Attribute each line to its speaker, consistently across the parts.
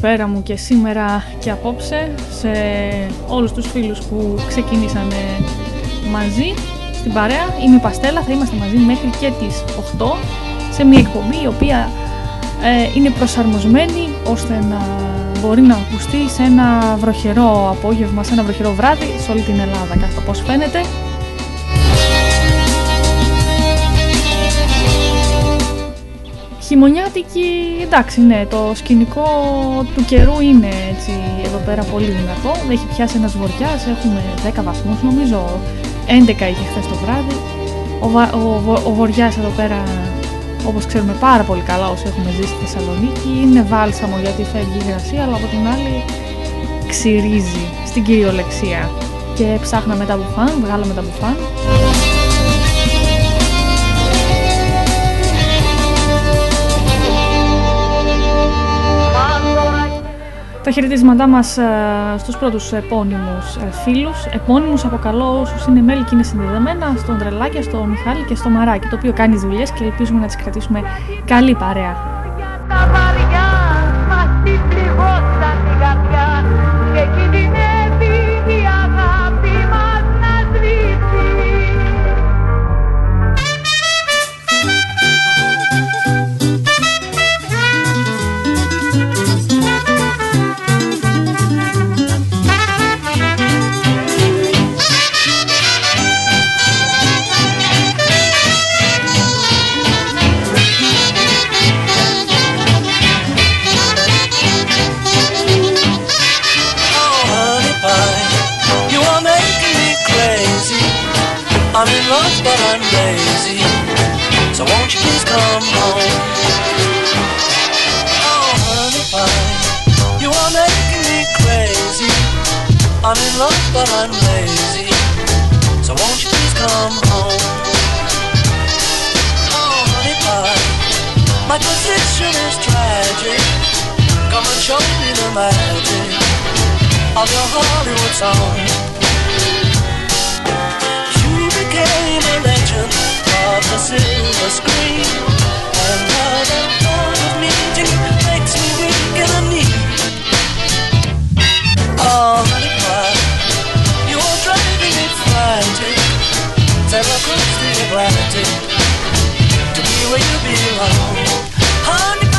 Speaker 1: την καλησπέρα μου και σήμερα και απόψε σε όλους τους φίλους που ξεκίνησαν μαζί στην παρέα. Είμαι η Παστέλα, θα είμαστε μαζί μέχρι και τις 8 σε μια εκπομπή η οποία ε, είναι προσαρμοσμένη ώστε να μπορεί να ακουστεί σε ένα βροχερό απόγευμα, σε ένα βροχερό βράδυ σε όλη την Ελλάδα, καθώς πώς φαίνεται. Χειμωνιάτικη, εντάξει ναι, το σκηνικό του καιρού είναι έτσι εδώ πέρα πολύ δυνατό. Έχει πιάσει ένας βοριάς, έχουμε 10 βαθμούς νομίζω, 11 είχε χθες το βράδυ. Ο, ο, ο, ο βοριάς εδώ πέρα, όπως ξέρουμε πάρα πολύ καλά όσοι έχουμε ζήσει στη Θεσσαλονίκη, είναι βάλσαμο γιατί φεύγει η υγρασία, αλλά από την άλλη ξυρίζει στην κυριολεξία. Και ψάχναμε τα μπουφάν, βγάλαμε τα μπουφάν. Τα χαιρετίσματά μας ε, στους πρώτους επώνυμους ε, φίλους. Επώνυμους αποκαλώ όσους είναι μέλη και είναι συνδεδεμένα στον Τρελάκια, στον Μιχάλη και στο Μαράκι, το οποίο κάνει δουλειές και ελπίζουμε να τις κρατήσουμε καλή παρέα. I'm in love but I'm lazy. So won't you please come home? Oh honey pie My position is tragic. Come and show me the magic Of your Hollywood song. You became a legend Of the silver screen. And now the thought of meeting Makes me weak and I need Honey, apart. You're driving me frantic, terror close to your gravity. To be where you belong, honey.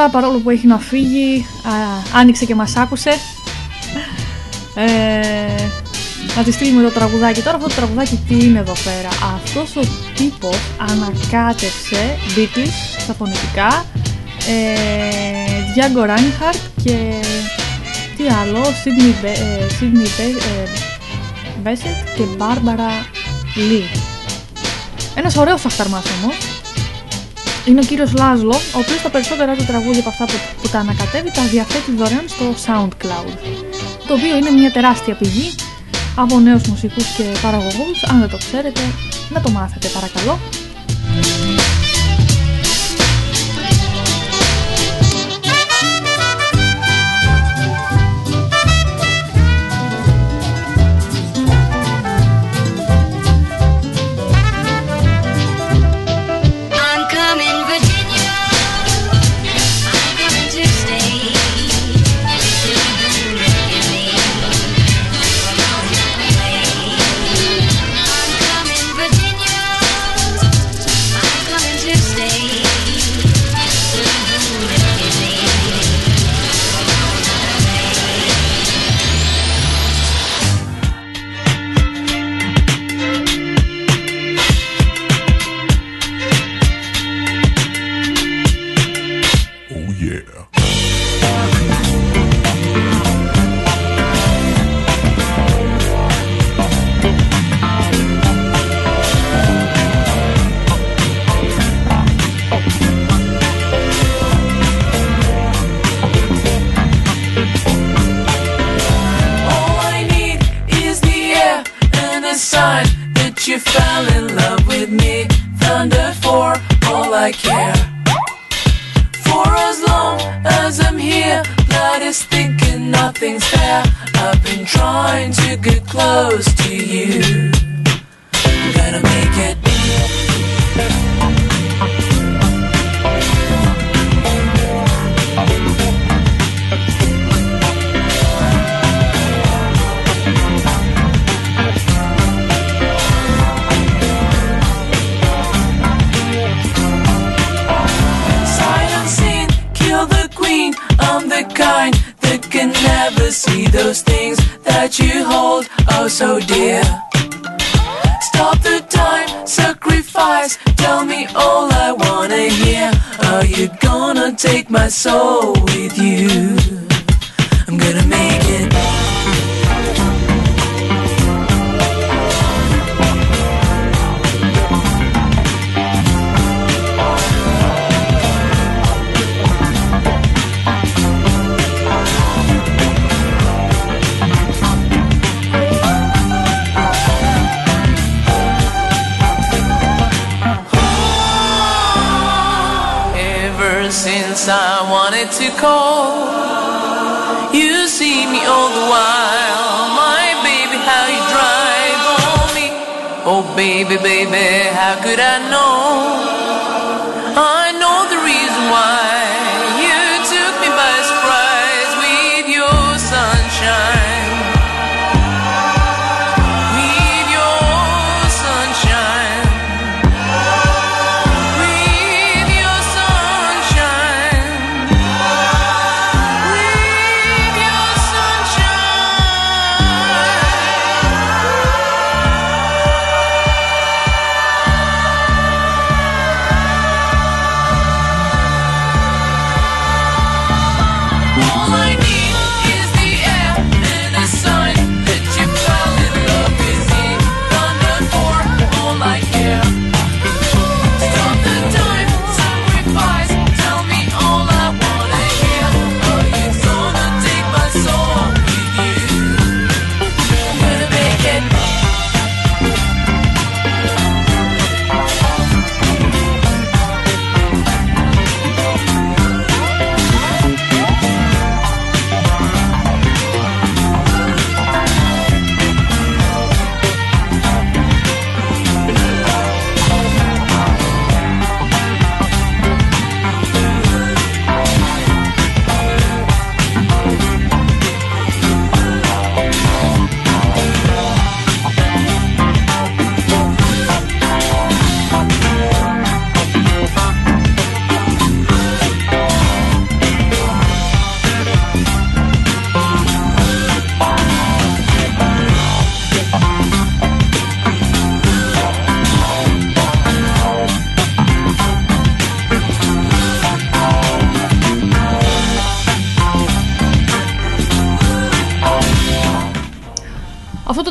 Speaker 2: Η Αργυρούλα παρόλο που έχει να φύγει άνοιξε και μας άκουσε. Ε, να τη στείλουμε το τραγουδάκι. Τώρα αυτό το τραγουδάκι τι είναι εδώ πέρα. Αυτός ο τύπος ανακάτεψε Beatles στα φωνητικά ε, Django Reinhardt και τι άλλο, Sydney, ε, Sydney ε, και Barbara Lee. Ένας ωραίος αυταρμάς όμως. Είναι ο κύριος Λάζλο, ο οποίος τα περισσότερα του τραγούδια από αυτά που, που τα ανακατεύει τα διαθέτει δωρεάν στο SoundCloud. Το οποίο είναι μια τεράστια πηγή από νέους μουσικούς και παραγωγούς. Αν δεν το ξέρετε, να το μάθετε παρακαλώ.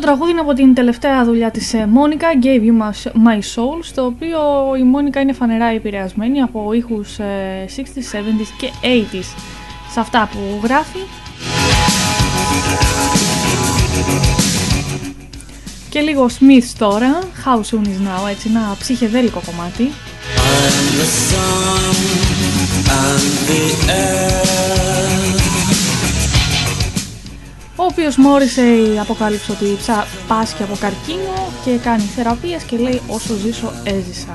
Speaker 3: Τραγούδι είναι από την τελευταία δουλειά της Μόνικα, Gave You My Soul, στο οποίο η Μόνικα είναι φανερά επηρεασμένη από ήχους 60s, 70s και 80s σε αυτά που γράφει. Και λίγο Smith τώρα, How Soon Is Now, έτσι ένα ψυχεδέλικο κομμάτι. ο οποίος μόρισε αποκάλυψε ότι πάσχει από καρκίνο και κάνει θεραπείες και λέει όσο ζήσω έζησα.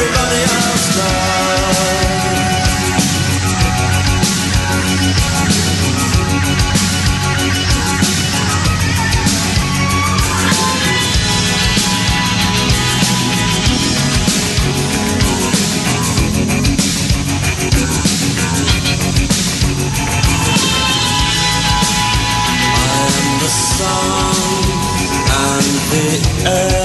Speaker 3: everybody outside. the sun and the earth.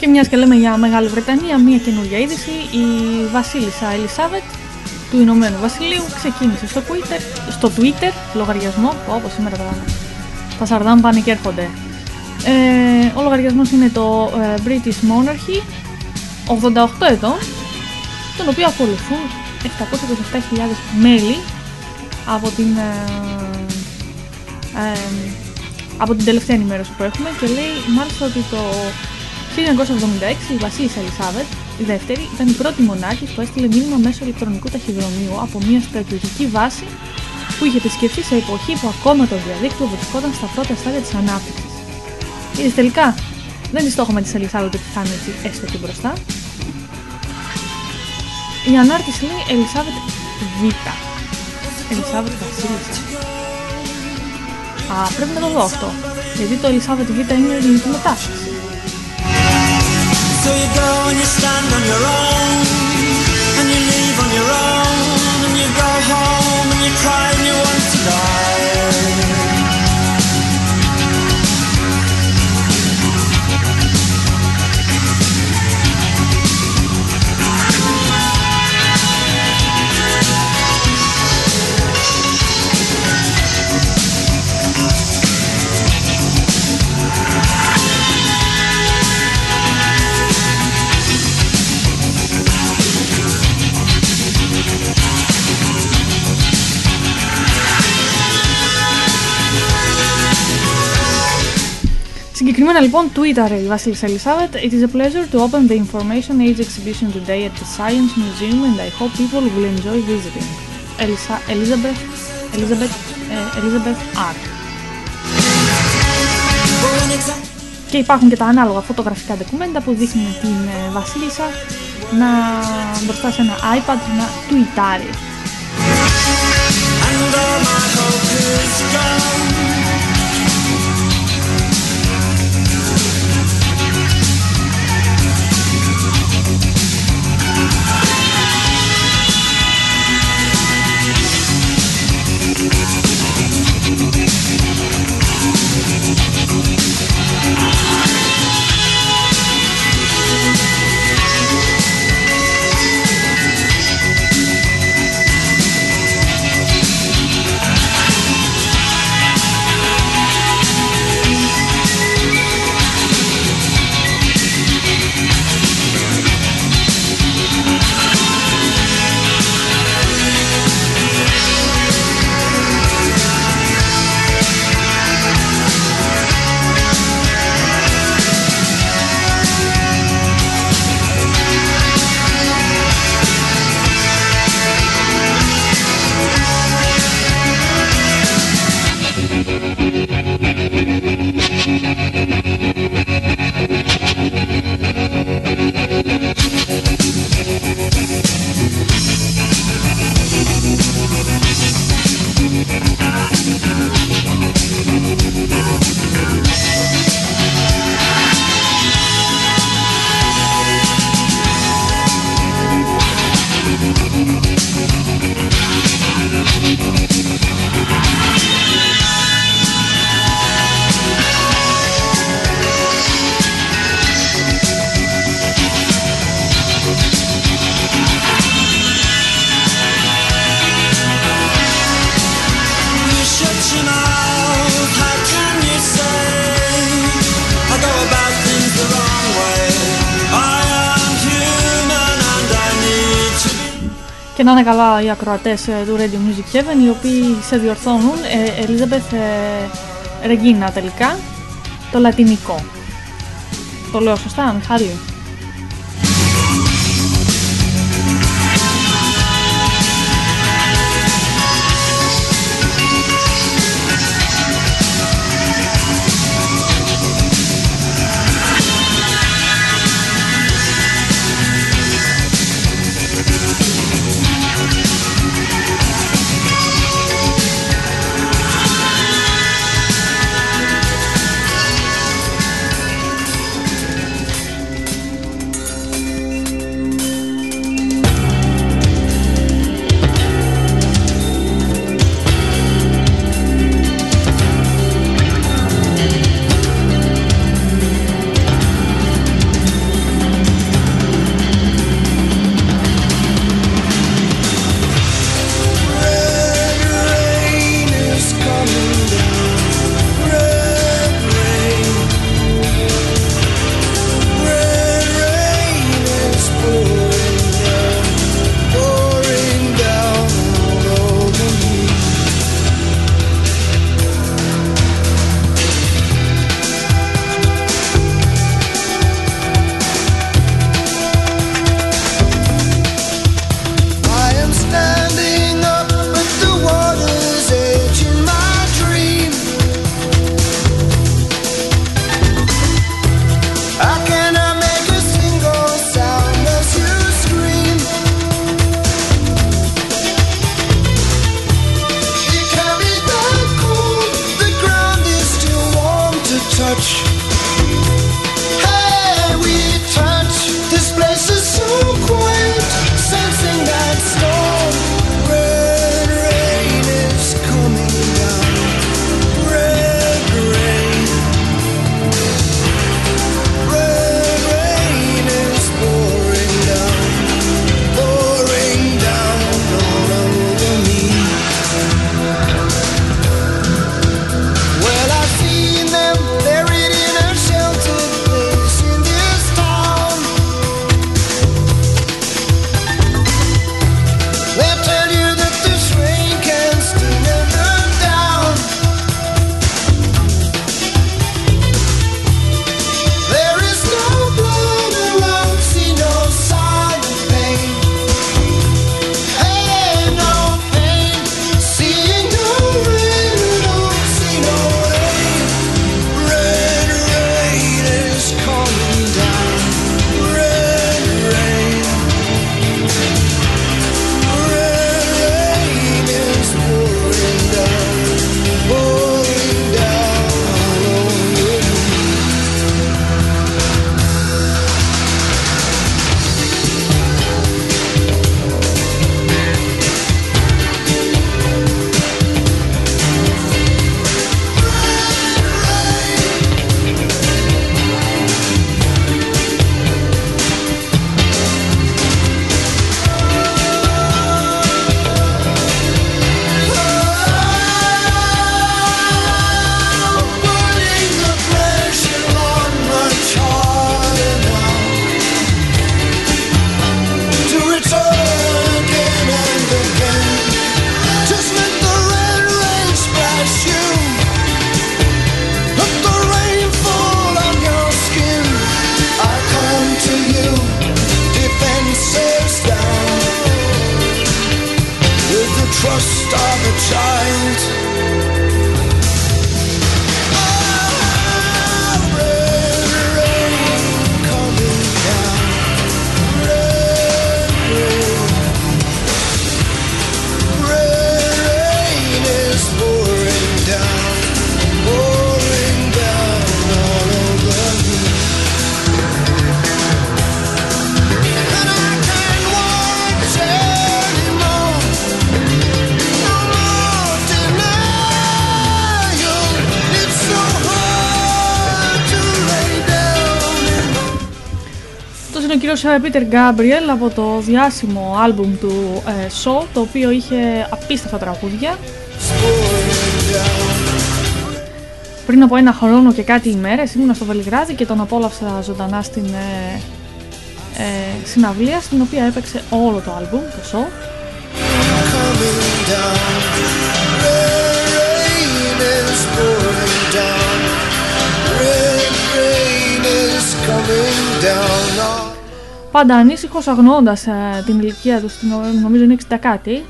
Speaker 3: Και μιας και λέμε για Μεγάλη Βρετανία, μια καινούργια είδηση. Η Βασίλισσα Ελισάβετ του Ηνωμένου Βασιλείου ξεκίνησε στο Twitter, στο Twitter λογαριασμό, όπως σήμερα τα, τα σαρδάμ πάνε και έρχονται. Ε, ο λογαριασμός είναι το ε, British Monarchy, 88 ετών, τον οποίο ακολουθούν 727.000 μέλη από την, ε, ε, από την τελευταία ενημέρωση που έχουμε και λέει μάλιστα ότι το 1976 η βασίλισσα Ελισάβετ η δεύτερη ήταν η πρώτη μονάρχη που έστειλε μήνυμα μέσω ηλεκτρονικού ταχυδρομείου από μια στρατιωτική βάση που είχε επισκεφθεί σε εποχή που ακόμα το διαδίκτυο βρισκόταν στα πρώτα στάδια της ανάπτυξης. Είδες τελικά, δεν είναι στόχο με τη Ελισάβετ ότι θα είναι έτσι έστω και μπροστά. Η ανάρτηση λέει Ελισάβετ Β. Ελισάβετ Βασίλισσα. Α, πρέπει να το δω αυτό. Γιατί το Ελισάβετ Β είναι ελληνική μετάφραση. So you go and you stand on your own And you leave on your own And you go home and you cry Συγκεκριμένα λοιπόν Twitter η Βασίλισσα Ελισάβετ It is a pleasure to open the Information Age exhibition today at the Science Museum and I hope people will enjoy visiting. Elisa, Elizabeth, Elizabeth, ε, Elizabeth R. Και υπάρχουν και τα ανάλογα φωτογραφικά ντοκουμέντα που δείχνουν την ε, Βασίλισσα να μπροστά σε ένα iPad να τουιτάρει.
Speaker 4: να είναι καλά οι ακροατές ε, του Radio Music Heaven οι οποίοι σε διορθώνουν ε, Elizabeth ε, Regina τελικά το λατινικό. Το λέω σωστά, Μιχάλη. Peter Gabriel από το διάσημο άλμπουμ του ε, Show, το οποίο είχε απίστευτα τραγούδια. Πριν από ένα χρόνο και κάτι ημέρες ήμουνα στο Βελιγράδι και τον απόλαυσα ζωντανά στην ε, ε, συναυλία στην οποία έπαιξε όλο το άλμπουμ, το Show. Πάντα ανήσυχος αγνοώντα ε, την ηλικία τους, νομίζω είναι 60 κάτι.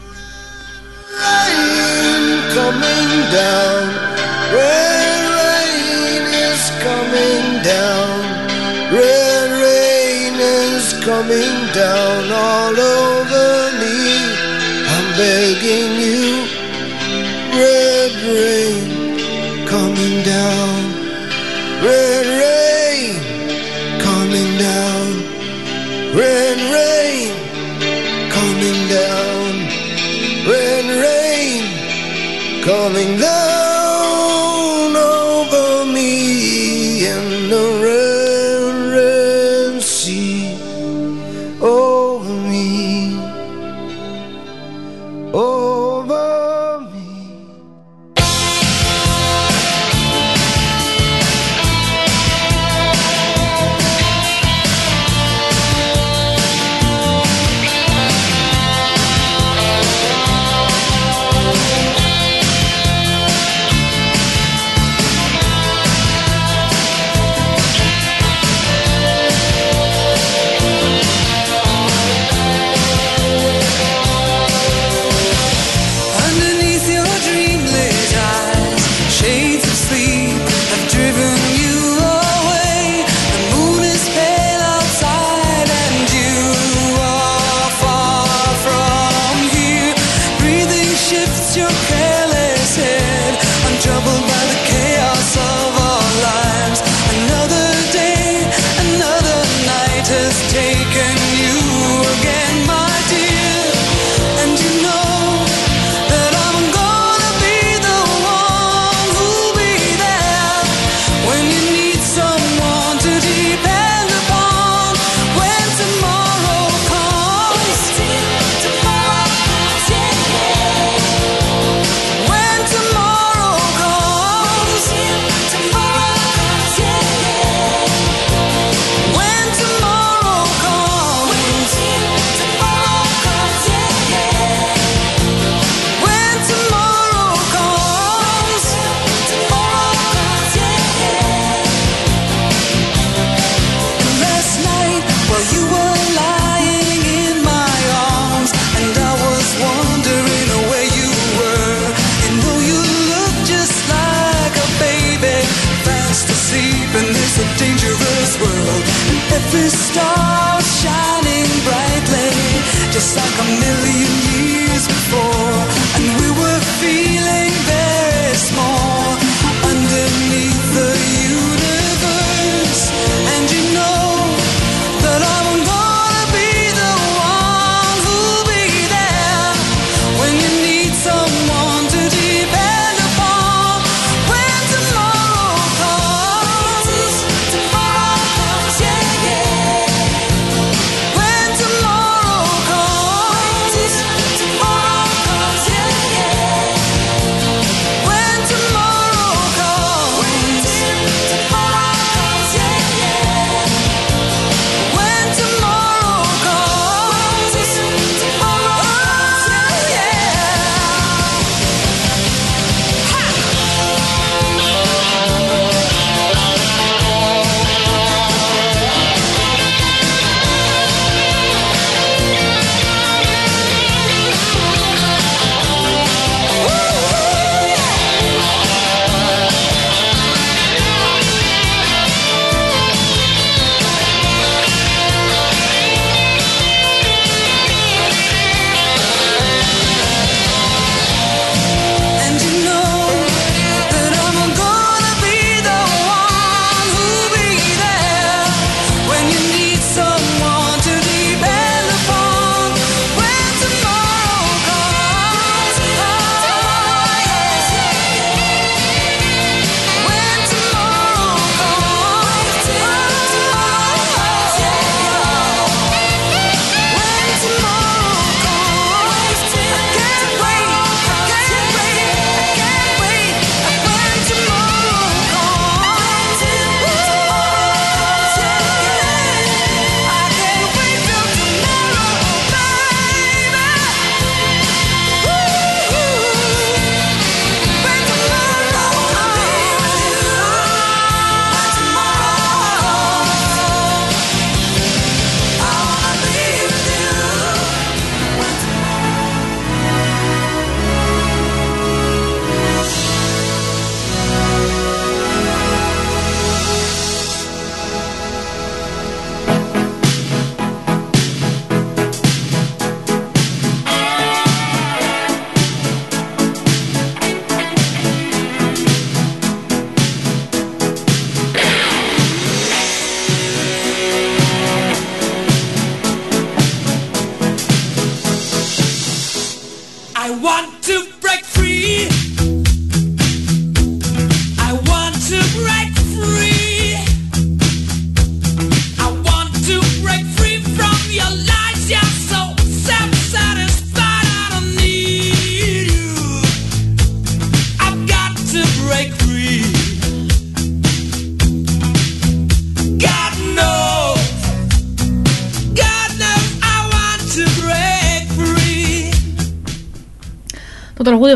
Speaker 4: coming down all over me. I'm begging you, red rain coming down, falling
Speaker 2: love.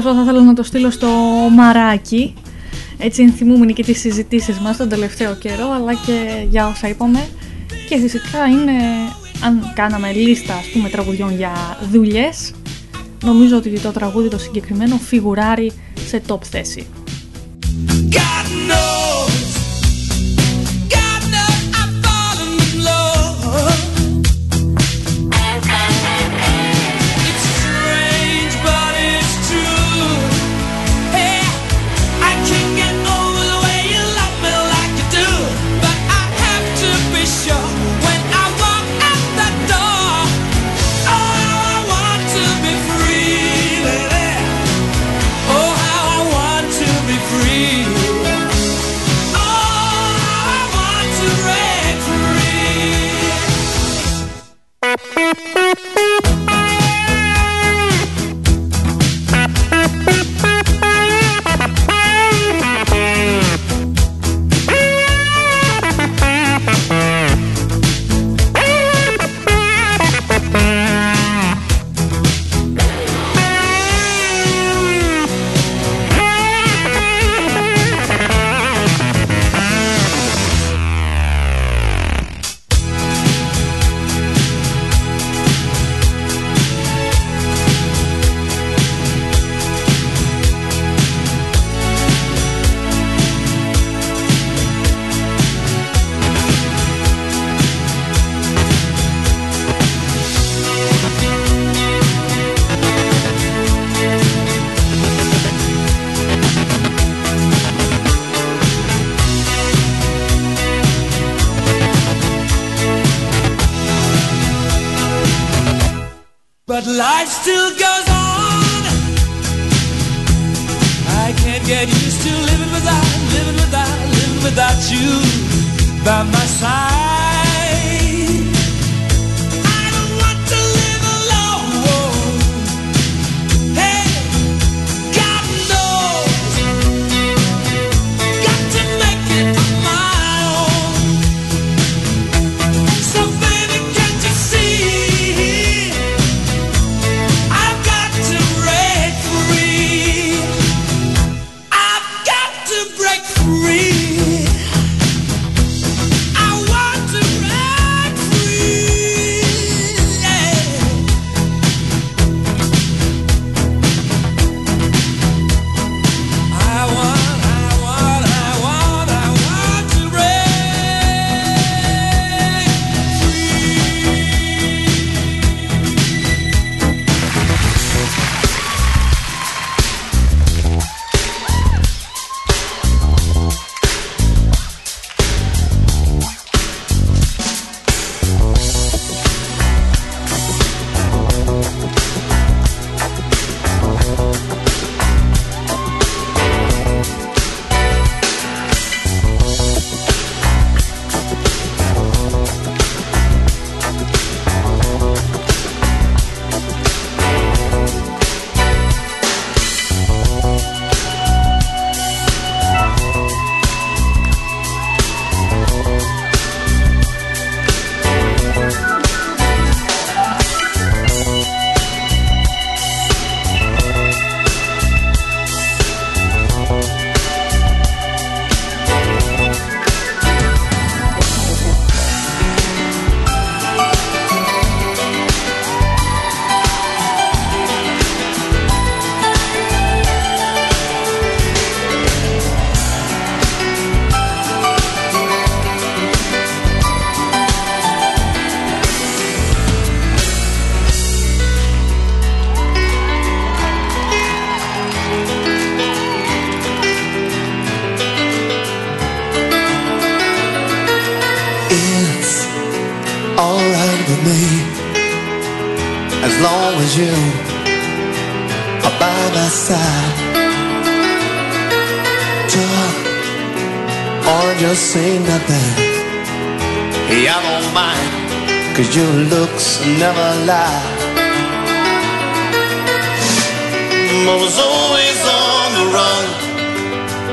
Speaker 2: Αυτό θα ήθελα να το στείλω στο μαράκι. Έτσι ενθυμούμενοι και τις συζητήσεις μας τον τελευταίο καιρό, αλλά και για όσα είπαμε. Και φυσικά είναι, αν κάναμε λίστα ας πούμε τραγουδιών για δουλειές, νομίζω ότι το τραγούδι το συγκεκριμένο φιγουράρει σε top θέση.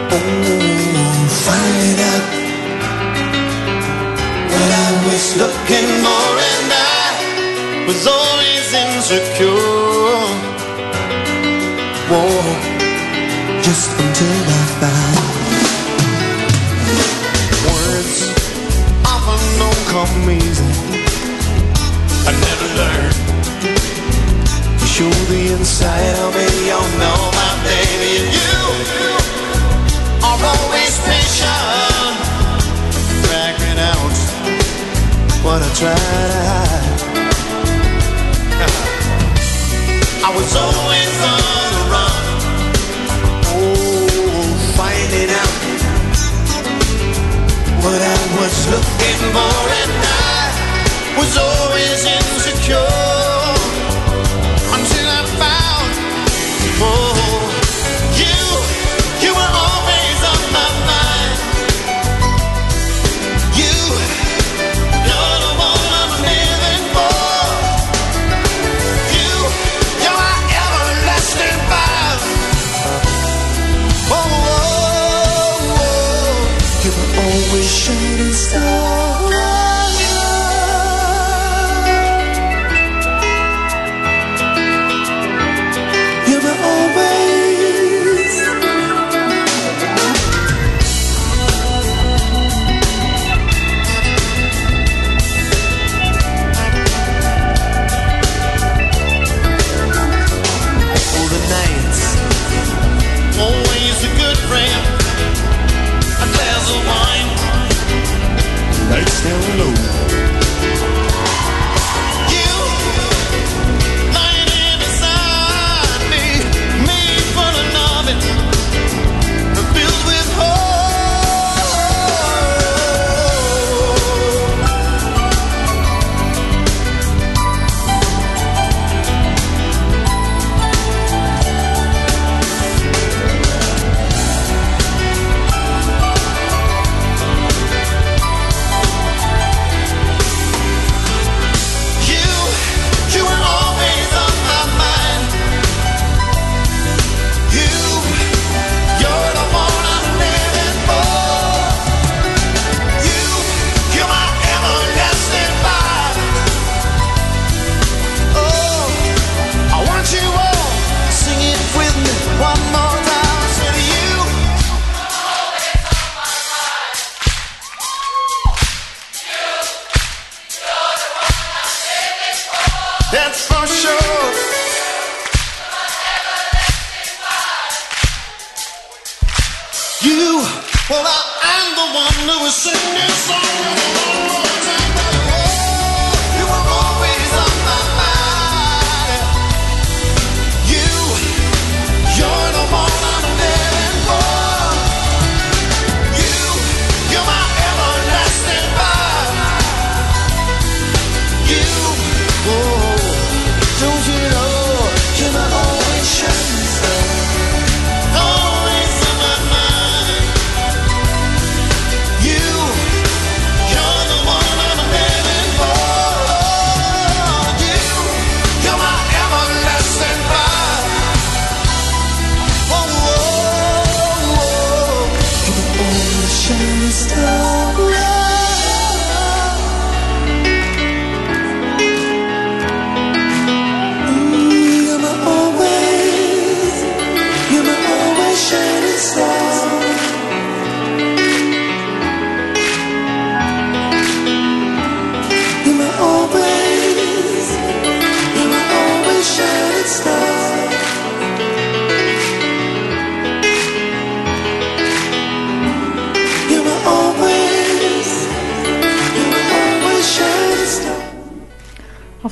Speaker 4: Oh, find out what I was looking for, and I was always insecure. Whoa, just until I found words often don't come easy. I never learned. to show the inside of me, you know my I was always on the run. Oh, finding out what I was looking for, and I was always insecure. Hello.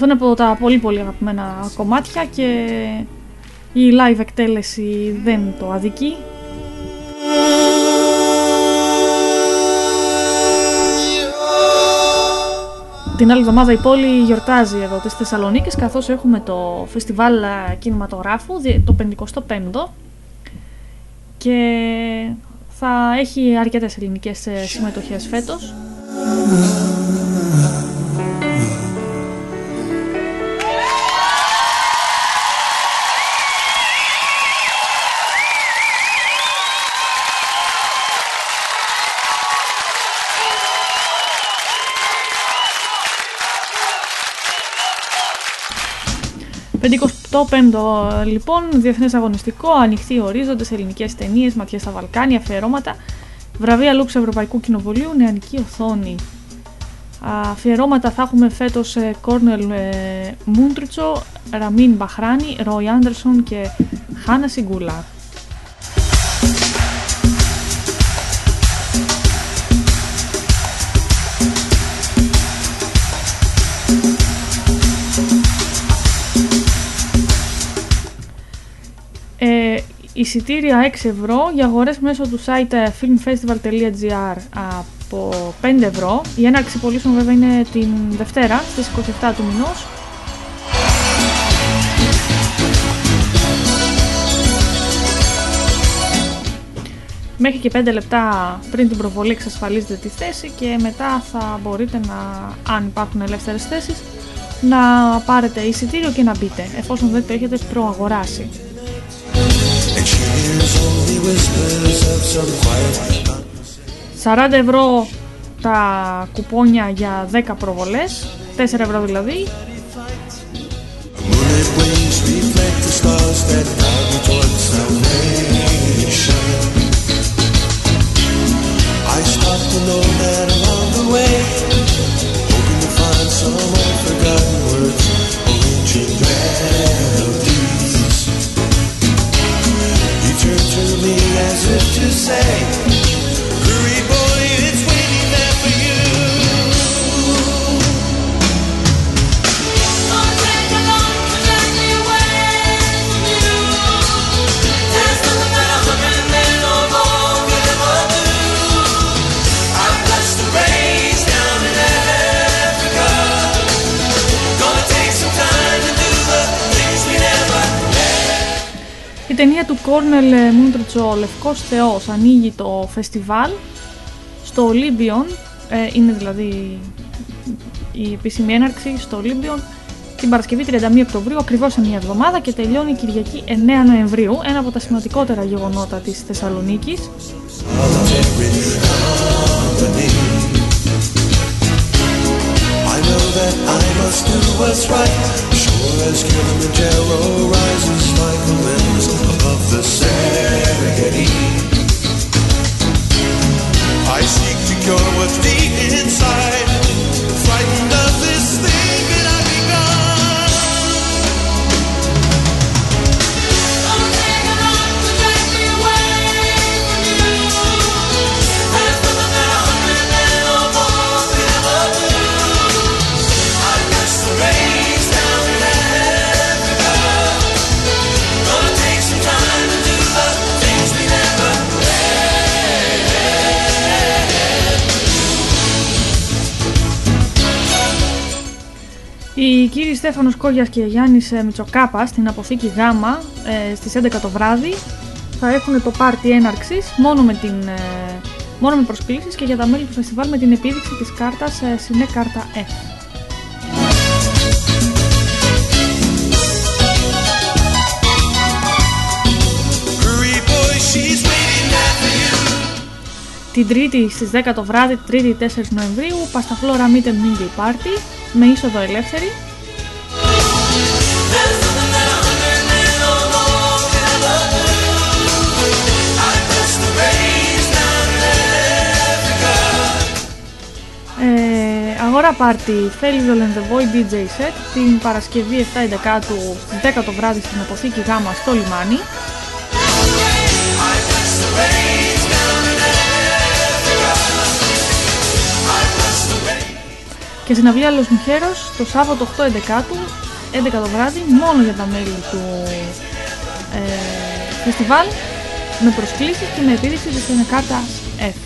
Speaker 3: Αυτό είναι από τα πολύ πολύ αγαπημένα κομμάτια και η live εκτέλεση δεν το αδικεί. Την άλλη εβδομάδα η πόλη γιορτάζει εδώ τη Θεσσαλονίκη καθώς έχουμε το φεστιβάλ κινηματογράφου το 55ο και θα έχει αρκετές ελληνικές ε, συμμετοχές φέτος. 55ο λοιπόν, διεθνές αγωνιστικό, ανοιχτοί ορίζοντες, ελληνικές ταινίες, ματιές στα Βαλκάνια, αφιερώματα, βραβεία Λούξ Ευρωπαϊκού Κοινοβουλίου, νεανική οθόνη. Αφιερώματα θα έχουμε φέτος Κόρνελ Μούντριτσο, Ραμίν Μπαχράνη, Ρόι Άντερσον και Χάνα Σιγκούλα. Εισιτήρια 6 ευρώ για αγορές μέσω του site ε, filmfestival.gr από 5 ευρώ. Η έναρξη πωλήσεων βέβαια είναι την Δευτέρα στις 27 του μηνός. Μέχρι και 5 λεπτά πριν την προβολή εξασφαλίζετε τη θέση και μετά θα μπορείτε να, αν υπάρχουν ελεύθερες θέσεις, να πάρετε εισιτήριο και να μπείτε, εφόσον δεν το έχετε προαγοράσει. 40 ευρώ τα κουπόνια για 10 προβολές, 4 ευρώ δηλαδή. I stopped alone that along the way Hoping to find some old to me as if to say Η ταινία του Κόρνελ Μούντριτσο «Ο Λευκός Θεός» ανοίγει το φεστιβάλ στο Ολύμπιον, ε, είναι δηλαδή η επίσημη έναρξη στο Ολύμπιον την Παρασκευή 31 Οκτωβρίου, ακριβώς σε μια εβδομάδα και τελειώνει η Κυριακή 9 Νοεμβρίου, ένα από τα σημαντικότερα γεγονότα της Θεσσαλονίκης. that I must do what's right. Sure as Kilimanjaro rises like the Στέφανος Κόγιας και Γιάννης ε, Μητσοκάπα στην αποθήκη Γ ε, στις 11 το βράδυ θα έχουν το πάρτι έναρξης μόνο με, την, ε, μόνο με προσκλήσεις και για τα μέλη του φεστιβάλ με την επίδειξη της κάρτας ε, Συνέ Κάρτα F. Την Τρίτη στις 10 το βράδυ, Τρίτη 4 Νοεμβρίου, Πασταφλόρα Meet and Mingle Party με είσοδο ελεύθερη. Ε, αγορά πάρτι Festival and the Boy DJ Set την Παρασκευή 7 11 του 10 το βράδυ στην αποθήκη Γάμα στο λιμάνι. Και συναυλία Los Μιχέρος το Σάββατο 8 11 11 το βράδυ μόνο για τα μέλη του ε, φεστιβάλ με προσκλήσεις και με επίδειξη της κάρτα F.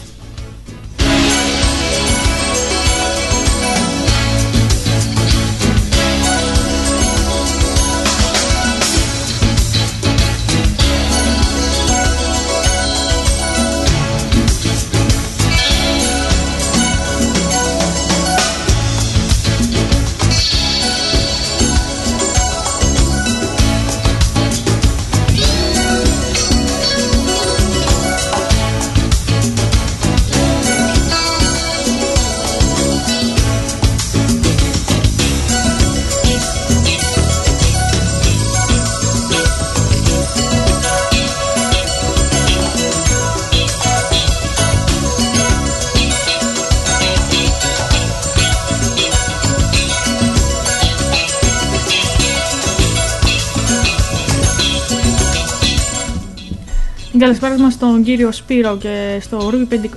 Speaker 3: Καλησπέρα μας στον κύριο Σπύρο και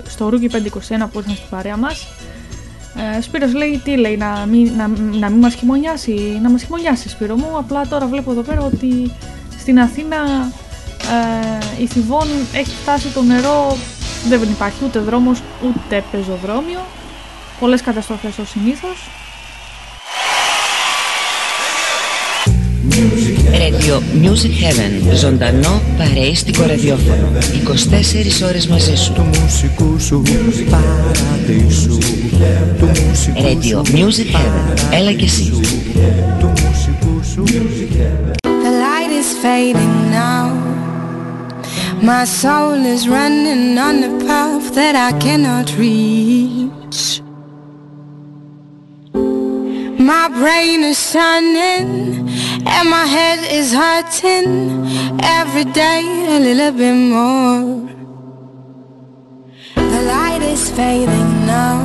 Speaker 3: στο Ρούκι 521 που ήρθαν στην παρέα μας. Ε, Σπύρος λέει τι λέει, να μην, να, να μην μας χειμωνιάσει, να μας χειμωνιάσει Σπύρο μου, απλά τώρα βλέπω εδώ πέρα ότι στην Αθήνα ε, η Θηβών έχει φτάσει το νερό, δεν υπάρχει ούτε δρόμος ούτε πεζοδρόμιο, πολλές καταστροφές ως συνήθως.
Speaker 5: Radio Music Heaven. Ζωντανό παρέιστικο ραδιόφωνο. 24 ώρες μαζί σου. Του μουσικού σου παραδείσου. Radio Music Heaven. Έλα και εσύ. The light is fading now. My soul is running on the path that I cannot reach. My brain is shining And my head is hurting every day a little bit more. The light is fading now.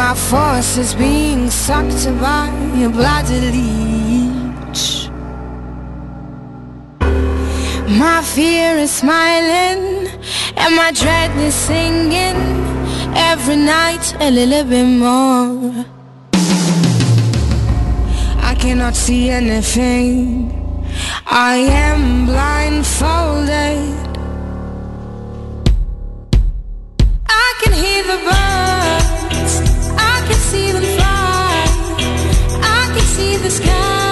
Speaker 5: My force is being sucked by a bloody leech. My fear is smiling and my dread is singing Every night a little bit more cannot see anything. I am blindfolded. I can hear the birds. I can see them fly. I can see the sky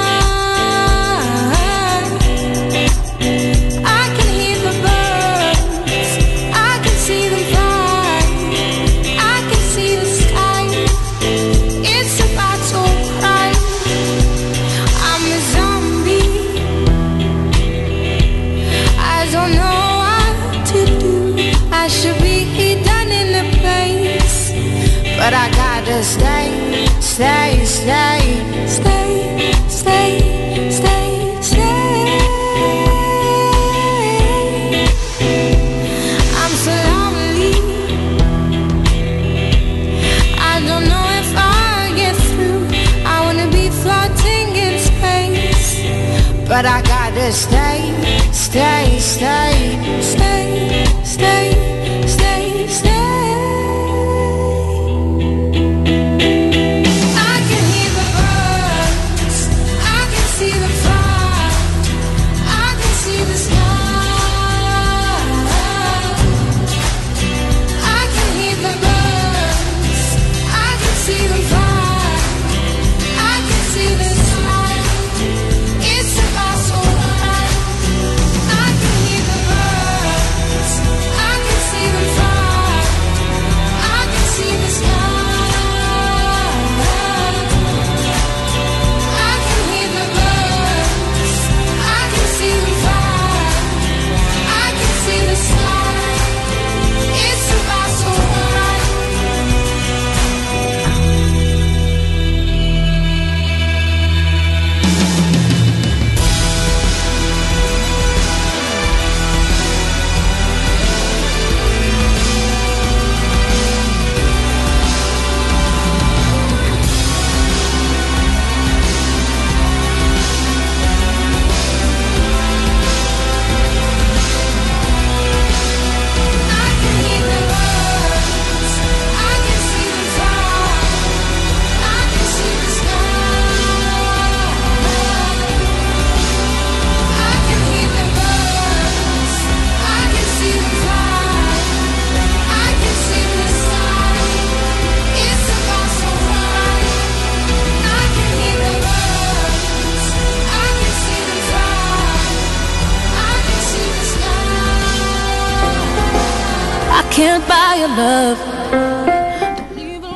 Speaker 5: stay, stay, stay, stay, stay.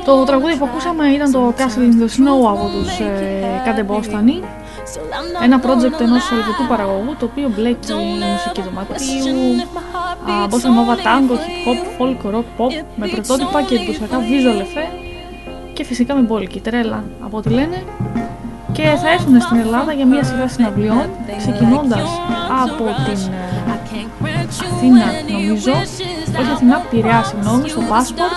Speaker 3: Το τραγούδι που ακούσαμε ήταν το Castle in the Snow από τους ε, Bostany ένα project ενός ελβετού παραγωγού το οποίο μπλέκει μουσική δωματίου bossa nova, tango, hip hop, folk, rock, pop με πρωτότυπα και εντυπωσιακά visual effect και φυσικά με μπόλικη τρέλα από ό,τι λένε. Και θα έρθουν στην Ελλάδα για μια σειρά συναυλιών ξεκινώντας από την ε, Αθήνα νομίζω όχι Αθηνά, Πειραιά, συγγνώμη, στο Passport.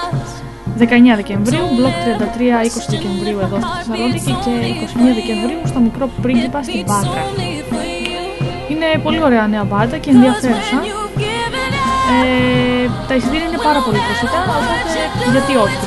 Speaker 3: 19 Δεκεμβρίου, μπλοκ 33, 20 Δεκεμβρίου εδώ στη Θεσσαλονίκη και 21 Δεκεμβρίου στο μικρό πρίγκιπα στην Πάτρα.
Speaker 6: Είναι πολύ ωραία νέα μπάντα και ενδιαφέρουσα. Ε, τα εισιτήρια είναι πάρα πολύ προσιτά, οπότε γιατί όχι.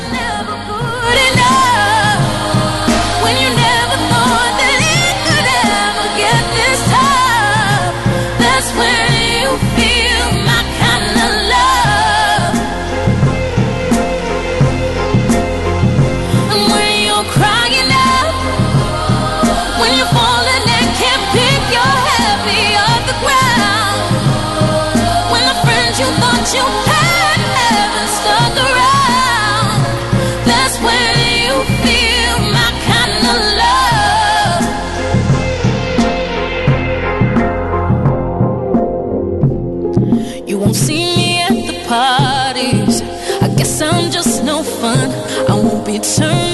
Speaker 6: Turn.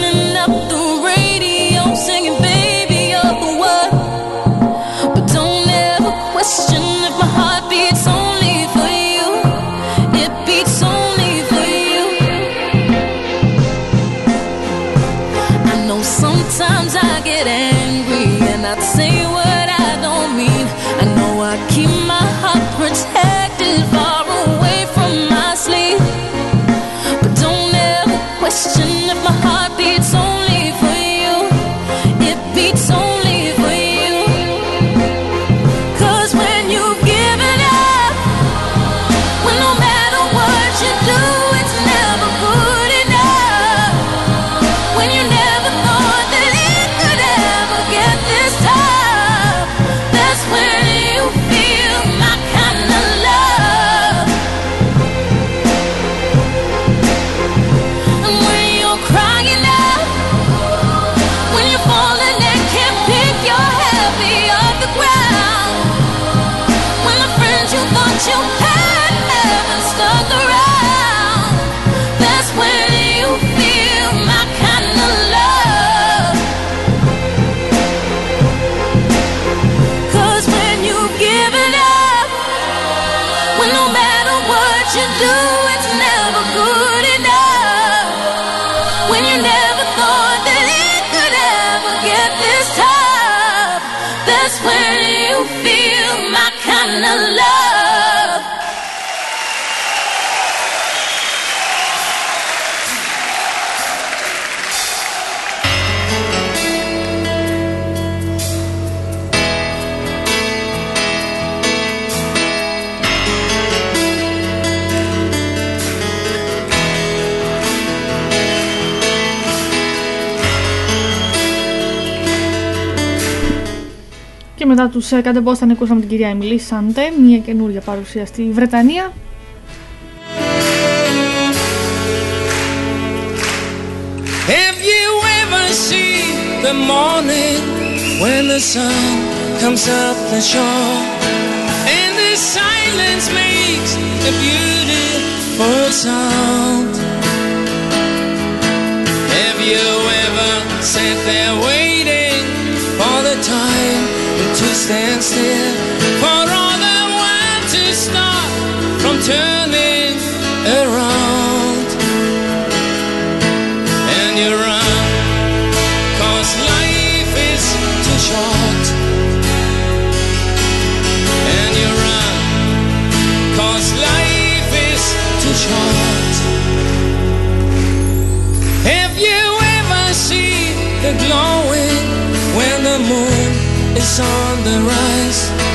Speaker 6: μετά τους ε, Κάντε να ακούσαμε την κυρία Εμιλή Σαντέ, μια καινούρια παρουσία στη Βρετανία.
Speaker 2: Have you ever stand still for all the world to stop from turning around. And you run, cause life is too short. And you run, cause life is too short. Have you ever seen the glowing when the moon is on the rise.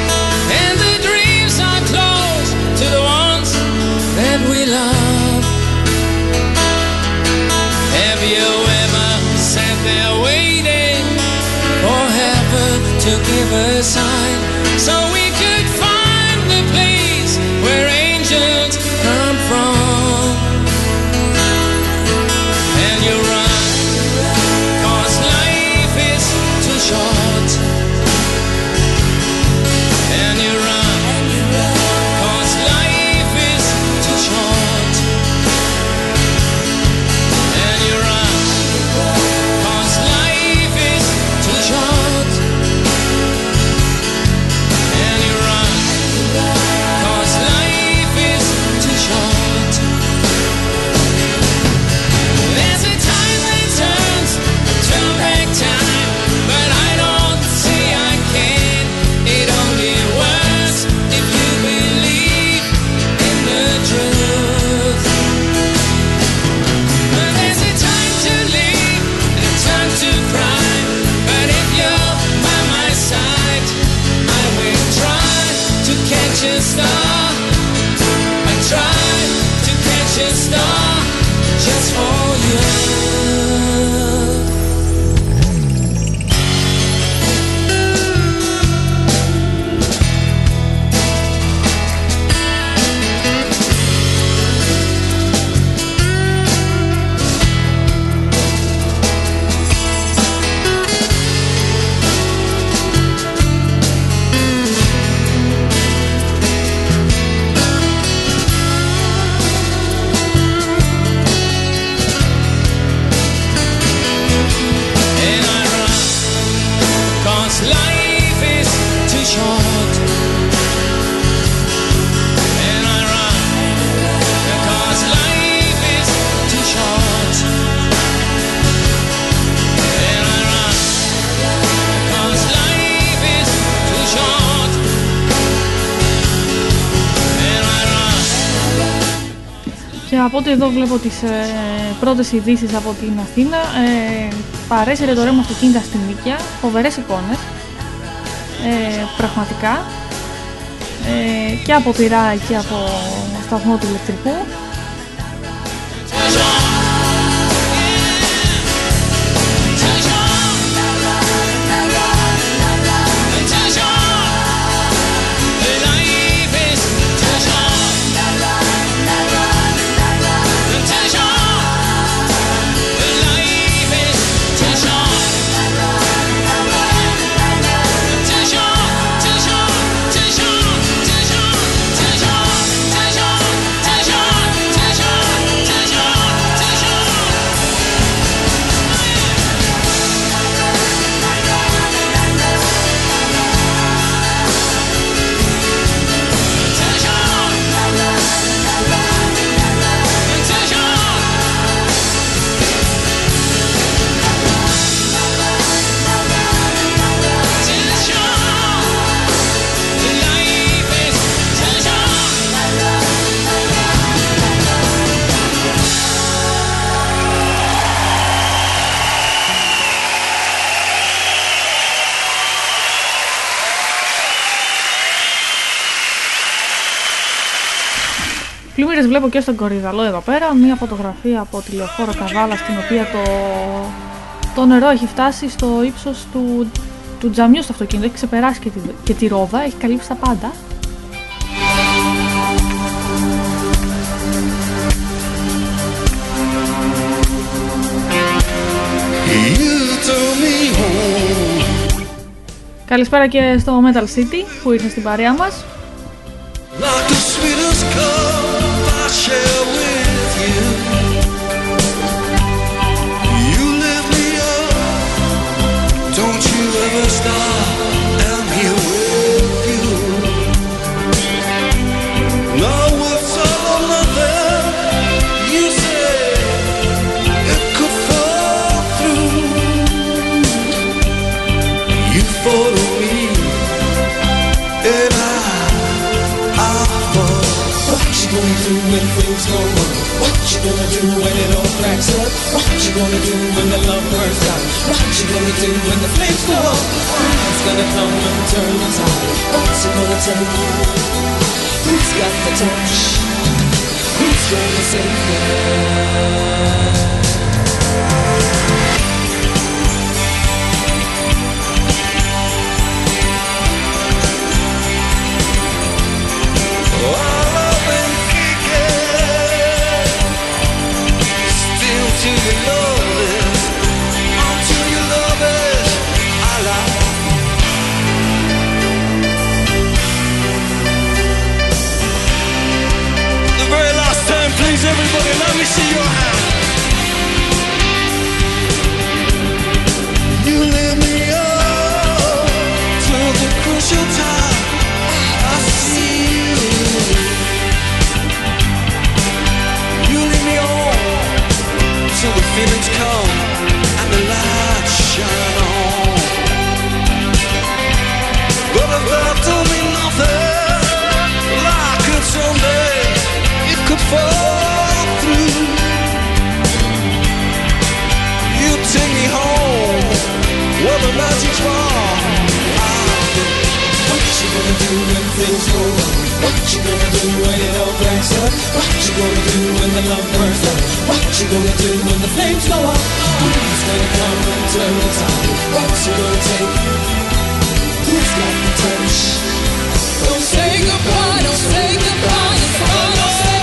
Speaker 3: Από ό,τι εδώ βλέπω τις ε, πρώτες ειδήσεις από την Αθήνα, ε, παρέσυρε το ρεύμα αυτοκίνητα στην Νίκαια, φοβερές εικόνες, ε, πραγματικά, ε, και από πυρά και από σταθμό του ηλεκτρικού. Πλημμύρες βλέπω και στον Κορυδαλό εδώ πέρα, μία φωτογραφία από τη λεωφόρο Καβάλα στην οποία το, το νερό έχει φτάσει στο ύψος του, του τζαμιού στο αυτοκίνητο, έχει ξεπεράσει και τη, και τη ρόδα, έχει καλύψει τα πάντα.
Speaker 7: You took me home
Speaker 3: Καλησπέρα και στο Metal City που ήρθε στην παρέα μας.
Speaker 7: like
Speaker 2: shall do when things go wrong? What you gonna do when it all cracks up? What you gonna do when the love burns out? What you gonna do when the flames go up? Who's gonna come and turn the tide? What's it gonna take? Who's got the touch? Who's gonna save me?
Speaker 7: Everybody, let me see your hand. You lift me up till the crucial time. I see you. You lead me on till the feelings come where the magic's wrong. Ah.
Speaker 2: What you gonna do when things go wrong? cracks up? What you gonna do when the love burns up? What you gonna do when the flames go up? Who's gonna come and turn the tide? What's it gonna take? Who's got the touch? Don't say goodbye, don't say goodbye. All Don't say who's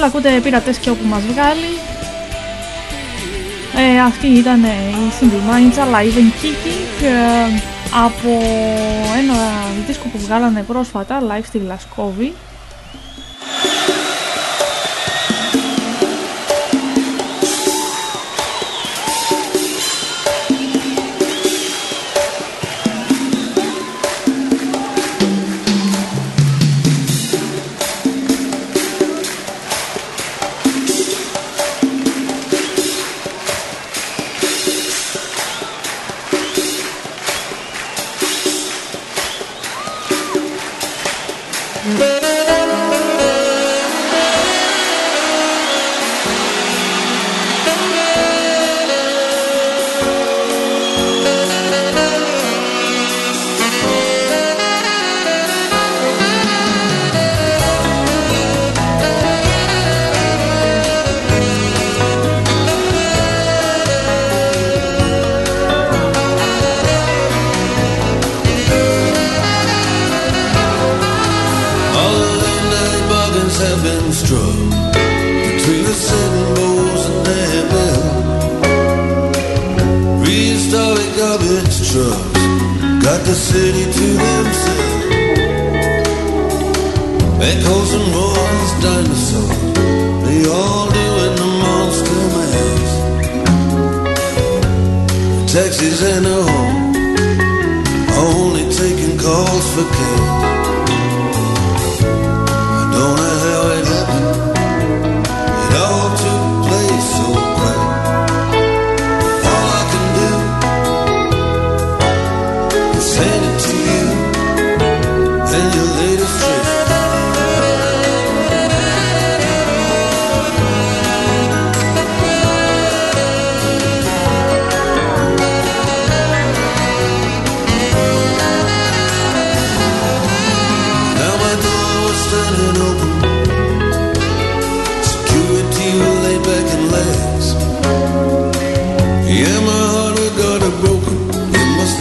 Speaker 8: Ήμουν Παστέλα, ακούτε πειρατές και όπου μας βγάλει. Ε, αυτή ήταν η Cindy Minds Alive and Kicking ε, από ένα δίσκο που βγάλανε πρόσφατα live στη Γλασκόβη.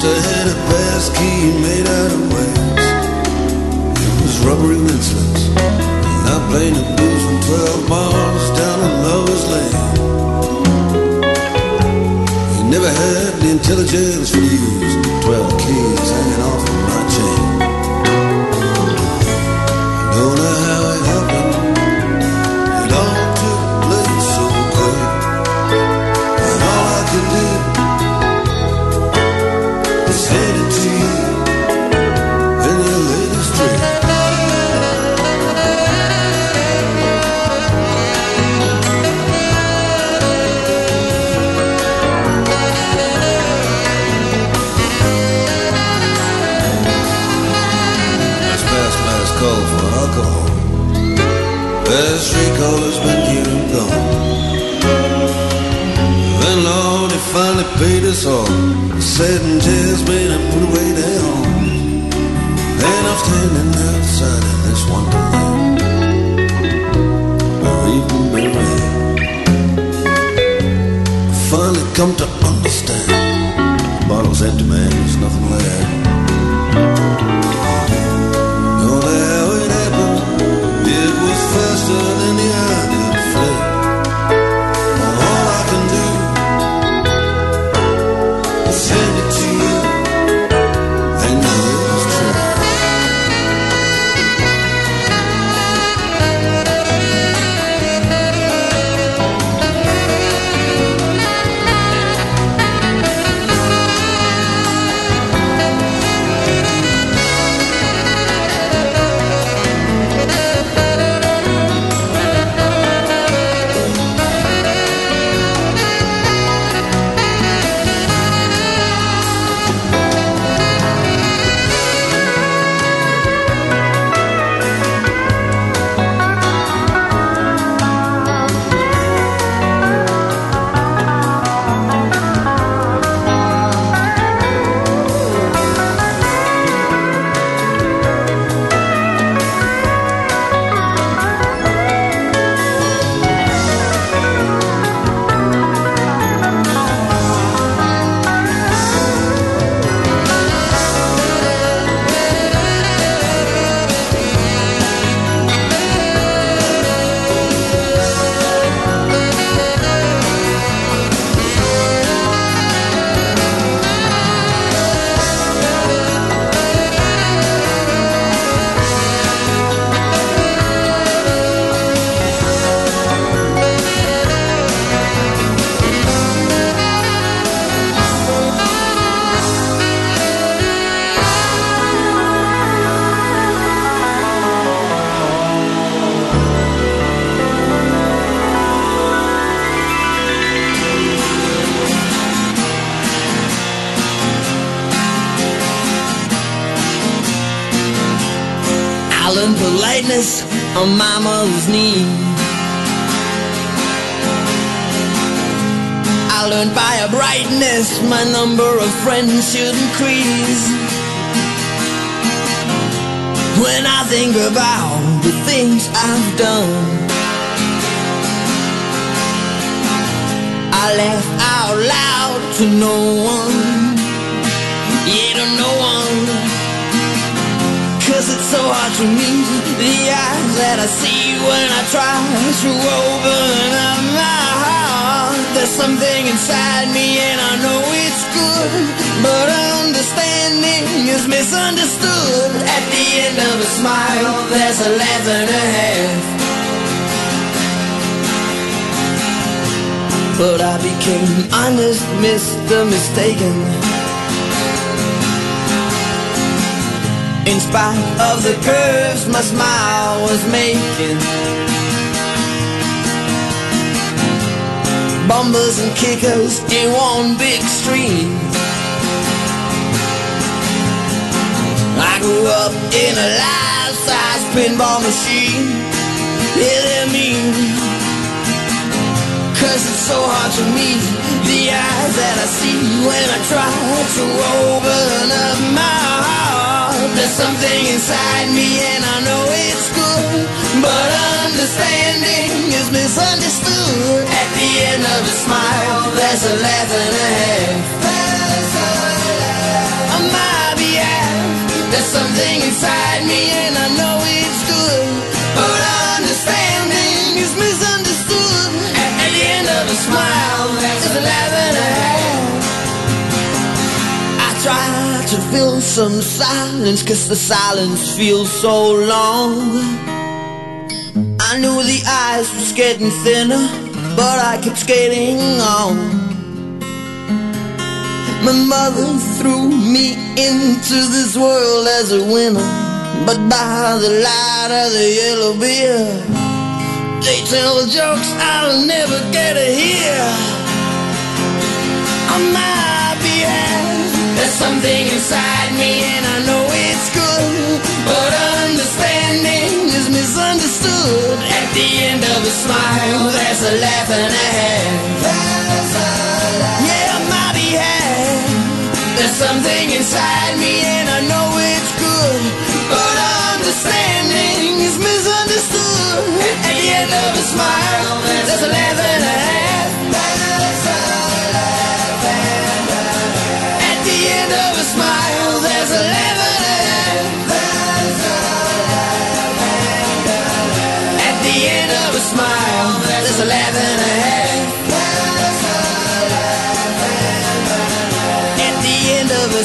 Speaker 9: a had a pass key made out of wax. It was rubbery insolence. And I played the blues from 12 miles down in Lover's Lane. He never had the intelligence for
Speaker 8: using 12 keys. this all. Said and just been and put away at home. And I'm standing outside of this wonderland. Where even been Finally come to
Speaker 10: friends should increase. When I think about the things I've done, I laugh out loud to no one, yeah, to no one. Cause it's so hard to meet the eyes that I see when I try to open up my heart. There's something inside me and I know it's good, but understanding is misunderstood. At the end of a smile, there's a laugh and a half. But I became honest, Mr. Mistaken. In spite of the curves my smile was making Bombers and kickers in one big stream I grew up in a life-size pinball machine. Yeah, they're mean. Cause it's so hard to meet the eyes that I see when I try to open up my heart. There's something inside me and I know it's good, but understanding is misunderstood. At the end of a smile, there's a laugh and a half. On my behalf, there's something inside me and I know it's good, but understanding is misunderstood. At, the end of a smile, there's a laugh and a half.
Speaker 11: Try to fill some silence, cause the silence feels so long. I knew the ice was getting thinner, but I kept skating on. My mother threw me into this world as a winner, but by the light of the yellow beer, they tell jokes I'll never get to hear. On my behalf, there's something inside me and I know it's good, but understanding is misunderstood. At the end of a smile, there's a laugh and a half. Yeah, on my behalf, there's something inside me and I know it's good, but understanding is misunderstood. At the end of a smile, there's a laugh and a half.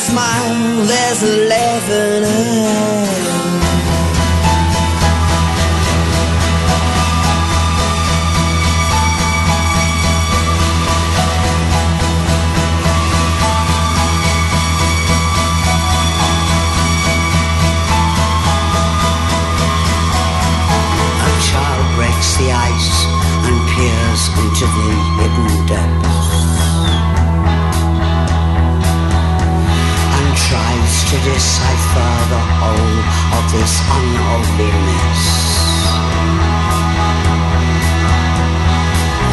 Speaker 11: Smile, there's a laugh in her. A child breaks the ice and a half. A to decipher the whole of this unholy mess.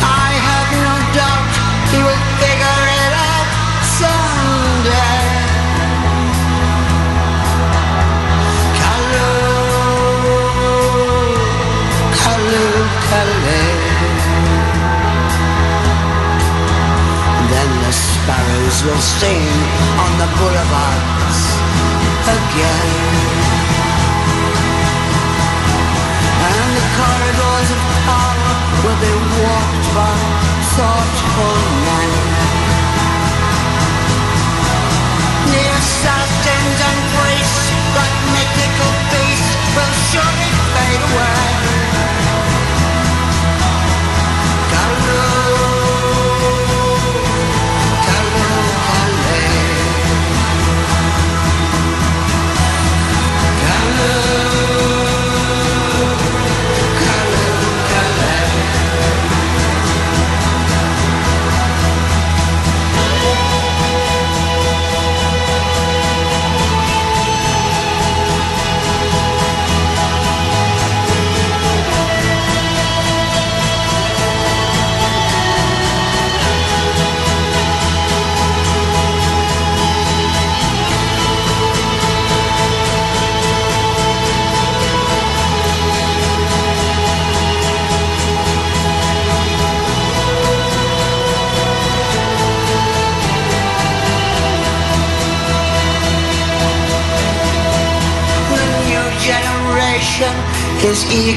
Speaker 11: I have no doubt he will figure it out someday. Kalu, Kale. Then the sparrows will sing on the boulevards again.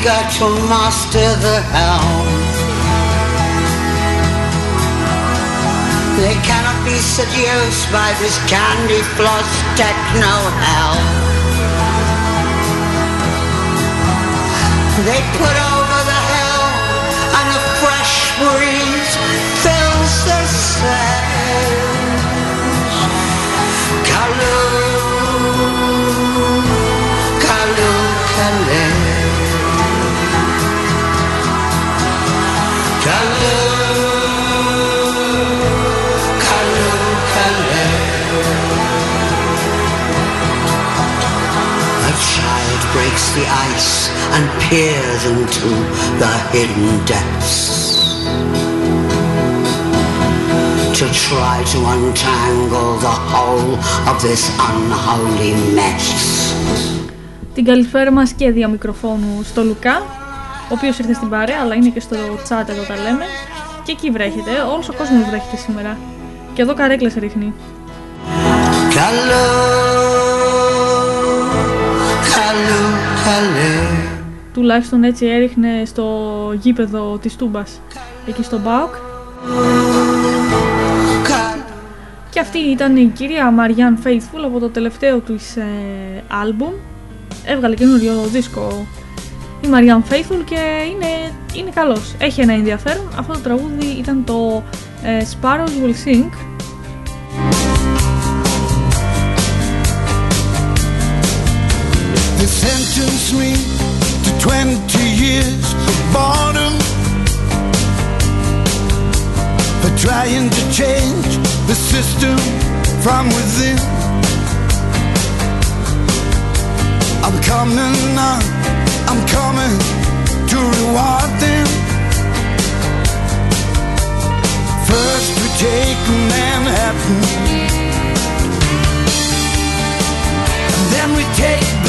Speaker 11: Eager to master the helm. They cannot be seduced by this candy floss techno hell. They put breaks the ice and peers into the hidden depths to try to untangle the whole of this unholy mess.
Speaker 3: Την καλησπέρα μας και δια μικροφόνου στο Λουκά, ο οποίος ήρθε στην παρέα, αλλά είναι και στο chat εδώ τα λέμε. Και εκεί βρέχεται, όλος ο κόσμος βρέχεται σήμερα. Και εδώ καρέκλες ρίχνει.
Speaker 11: Καλό, καλέ.
Speaker 3: Τουλάχιστον έτσι έριχνε στο γήπεδο της Τούμπας, εκεί στο Μπάουκ.
Speaker 11: Καλό,
Speaker 3: Και αυτή ήταν η κυρία Μαριάν Faithful από το τελευταίο του ε, άλμπουμ. Έβγαλε καινούριο δίσκο η Μαριάν Faithful και είναι, είναι καλός. Έχει ένα ενδιαφέρον. Αυτό το τραγούδι ήταν το ε, Sparrows Will Sing.
Speaker 4: Trying to change the system from within. I'm coming on, I'm coming to reward them. First we take Manhattan. And then we take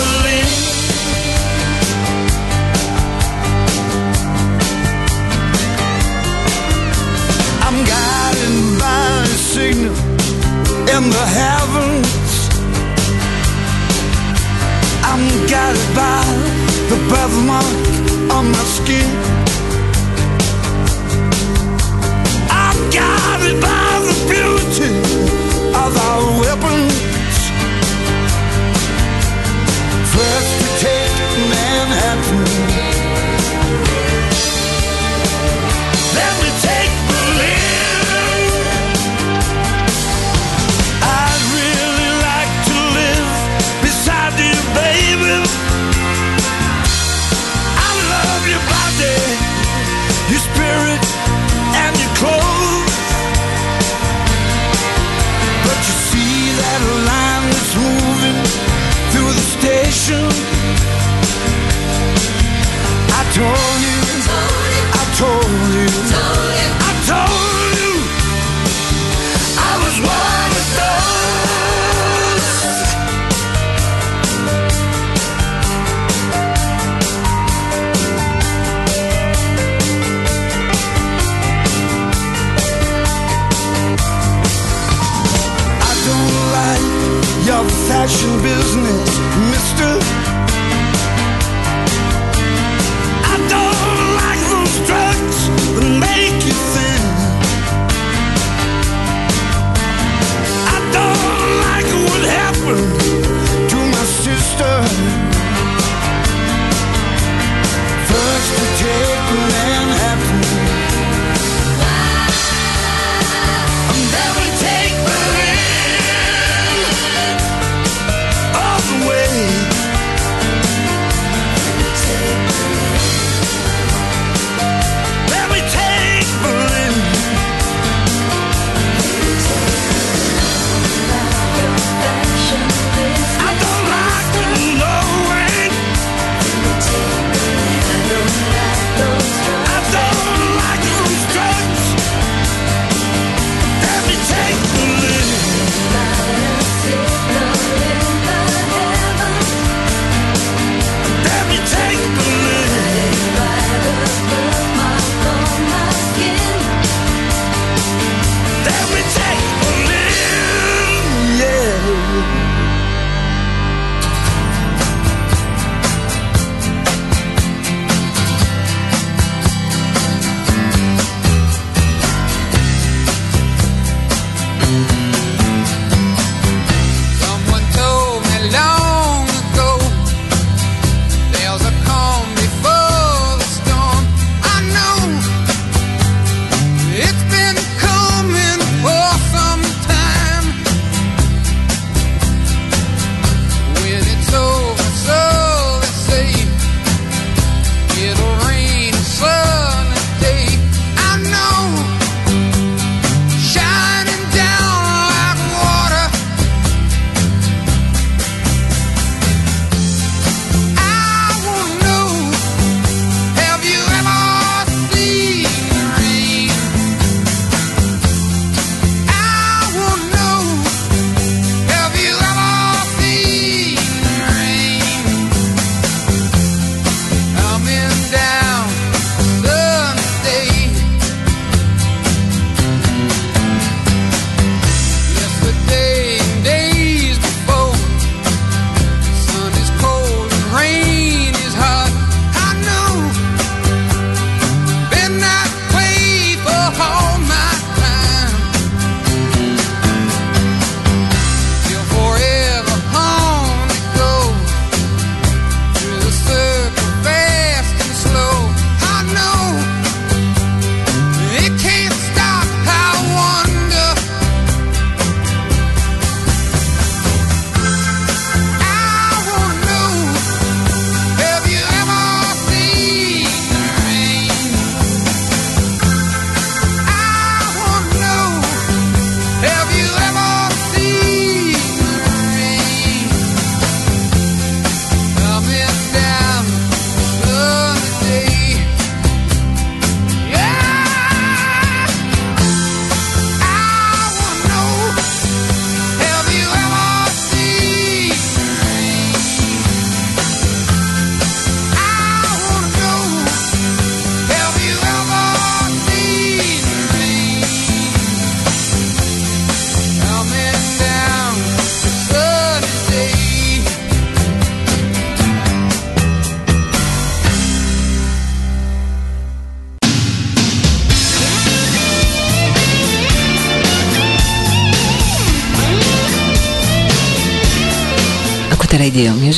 Speaker 4: guided by a signal in the heavens. I'm guided by the birthmark on my skin. I'm guided by the beauty of our weapons.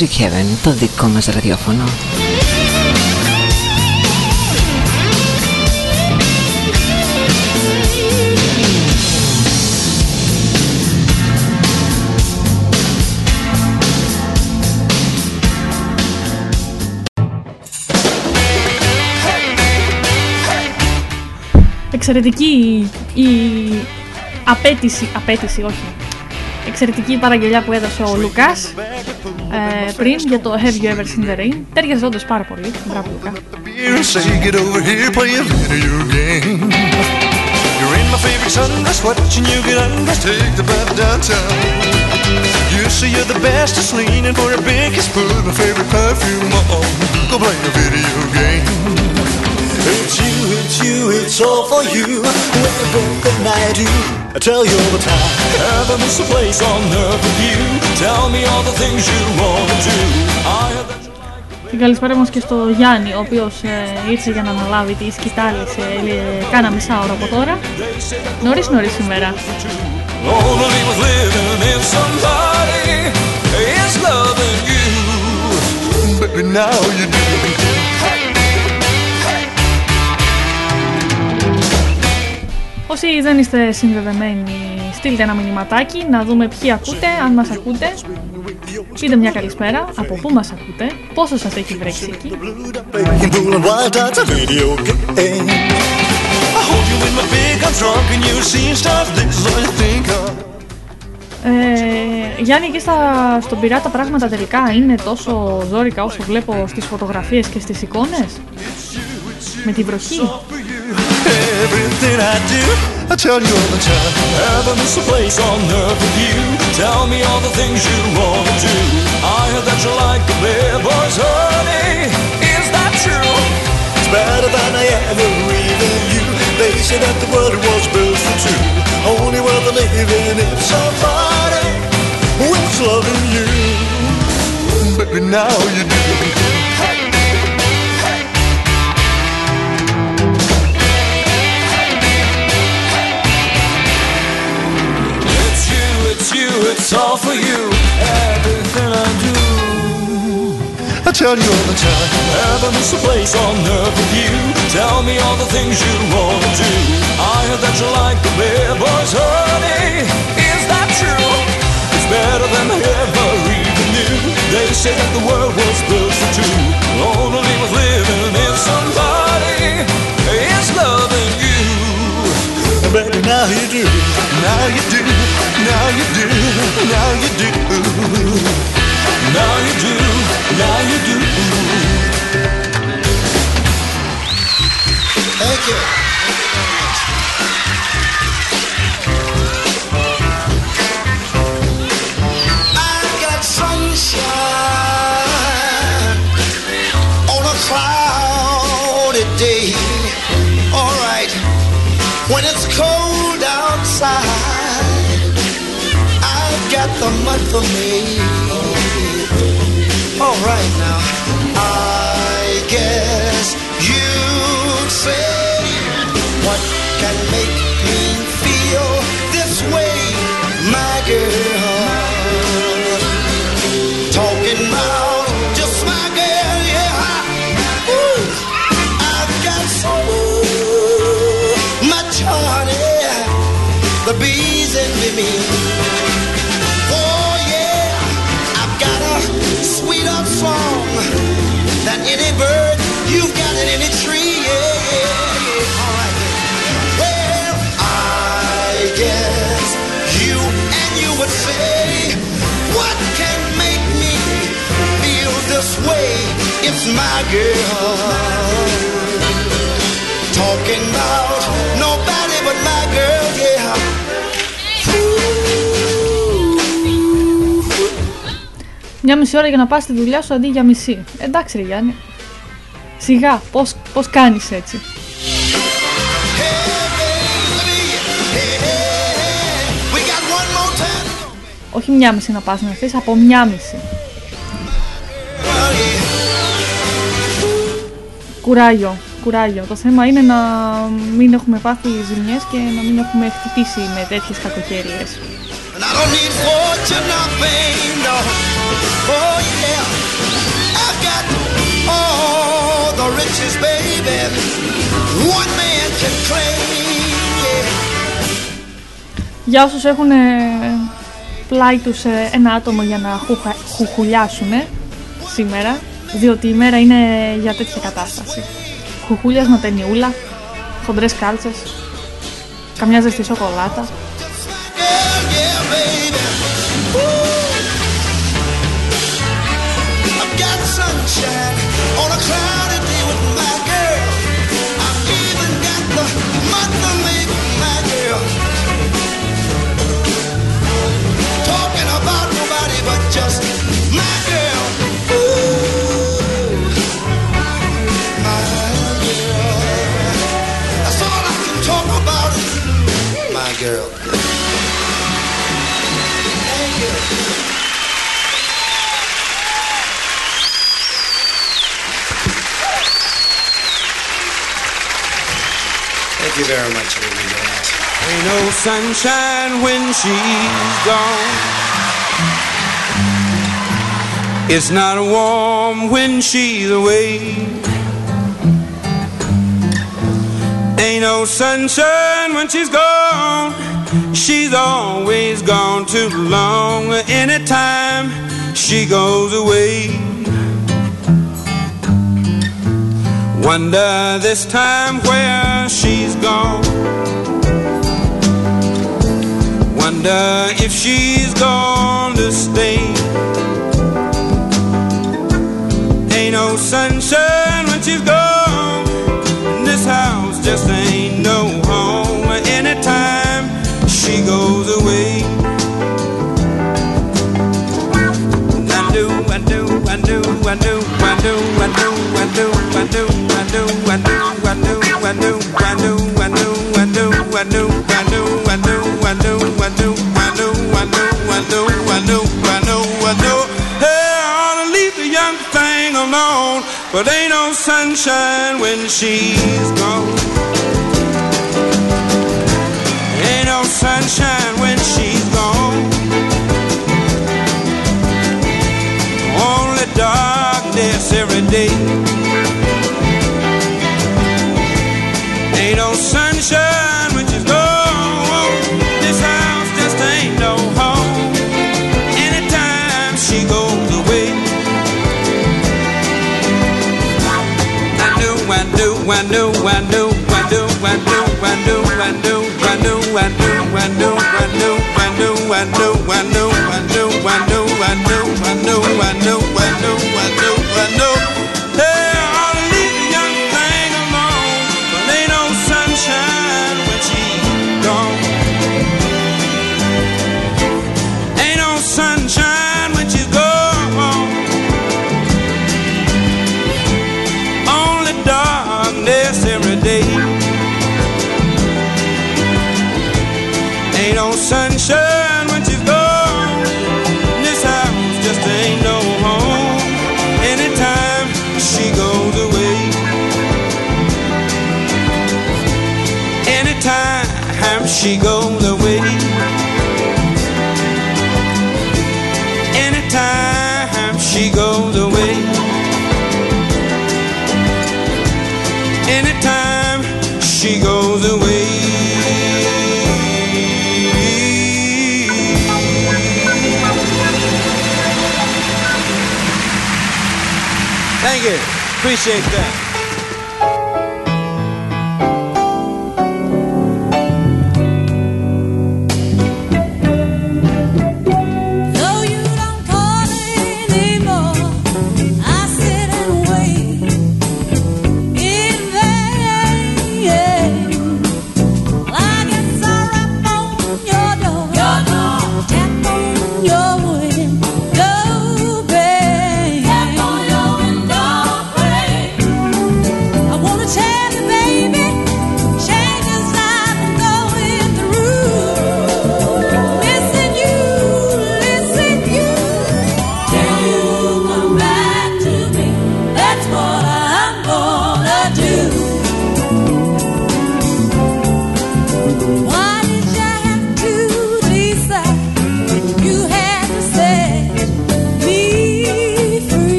Speaker 12: Music Heaven, το δικό μας ραδιόφωνο.
Speaker 4: Εξαιρετική η απέτηση, απέτηση όχι, εξαιρετική παραγγελιά που έδωσε ο Λουκάς ε, πριν για το Have You Ever Seen The Rain. Τέριαζε όντως πάρα πολύ. Μπράβο Λουκά. You're in my favorite sundress, watching you get undressed, take the bath downtown. You say you're the best, just leaning for a big kiss, put my favorite perfume on, go play a video game. It's you, it's you, it's all for you, everything I do. I tell you all the time. Ever miss a place on earth with you? Tell me all the things you want to do. I have that την καλησπέρα μας και στο Γιάννη, ο οποίος ε, ήρθε για να αναλάβει τη σκητάλη σε ε, κάνα μισά ώρα από τώρα. Νωρίς νωρίς σήμερα. Όσοι δεν είστε συνδεδεμένοι, στείλτε ένα μηνυματάκι να δούμε ποιοι ακούτε, αν μας ακούτε. Πείτε μια καλησπέρα, από πού μας ακούτε, πόσο σας έχει βρέξει εκεί. Ε, Γιάννη, εκεί στα, στον πειρά τα πράγματα τελικά είναι τόσο ζώρικα όσο βλέπω στις φωτογραφίες και στις εικόνες; Με την βροχή; Everything I do, I tell you all the time. Ever miss a place on earth with you? Tell me all the things you want to do. I heard that you like the bad boys, honey. Is that true? It's better than I ever even knew. They say that the world was built for two. Only worth living if somebody was loving you. Baby, now you do. It's all for you. Everything I do. I tell you all the time. Miss a place on earth with you? Tell me all the things you want to do. I heard that you like the bad boys, honey. the mud for me. All right now. Feel this way? It's my girl talking about nobody but my girl, yeah. Μια μισή ώρα για να πας στη δουλειά σου αντί για μισή. Εντάξει ρε Γιάννη. Σιγά, πώς, πώς κάνεις έτσι. Όχι μια μισή να πας να έρθεις, από μια μισή. Κουράγιο, κουράγιο. Το θέμα είναι να μην έχουμε πάθει ζημιές και να μην έχουμε χτυπήσει με τέτοιες κακοκαιρίες.
Speaker 3: Για όσους έχουν πλάι τους ε, ένα άτομο για να χουχουλιάσουν σήμερα, διότι η μέρα είναι για τέτοια κατάσταση. Κουκούλιας με ταινιούλα, χοντρές κάλτσες, καμιά ζεστή σοκολάτα.
Speaker 4: You
Speaker 13: very much, gentlemen.
Speaker 14: Ain't no sunshine when she's gone. It's not warm when she's away. Ain't no sunshine when she's gone. She's always gone too long. Anytime she goes away. Wonder this time where she's gone. Wonder if she's gone to stay. Ain't no sunshine when she's gone. This house just ain't no home anytime she goes away. I do, I do, I do, I do, I do, I do, I do, I do. But ain't no sunshine when she's gone. Ain't no sunshine when she's I new I new I new I new I new I new I new I new I new I new I new I new I new I new I new I new and new and new and new and new she goes away. Anytime she goes away. Anytime she goes away. Thank you. Appreciate that.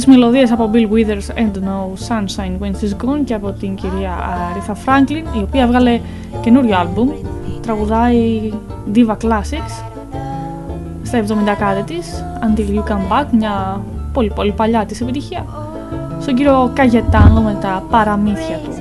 Speaker 3: τις μελωδίες από Bill Withers and No Sunshine When She's Gone και από την κυρία Aretha Φράγκλιν η οποία βγάλε καινούριο άλμπουμ τραγουδάει Diva Classics στα 70 κάτι της Until You Come Back μια πολύ πολύ παλιά της επιτυχία στον κύριο Καγετάνο με τα παραμύθια του.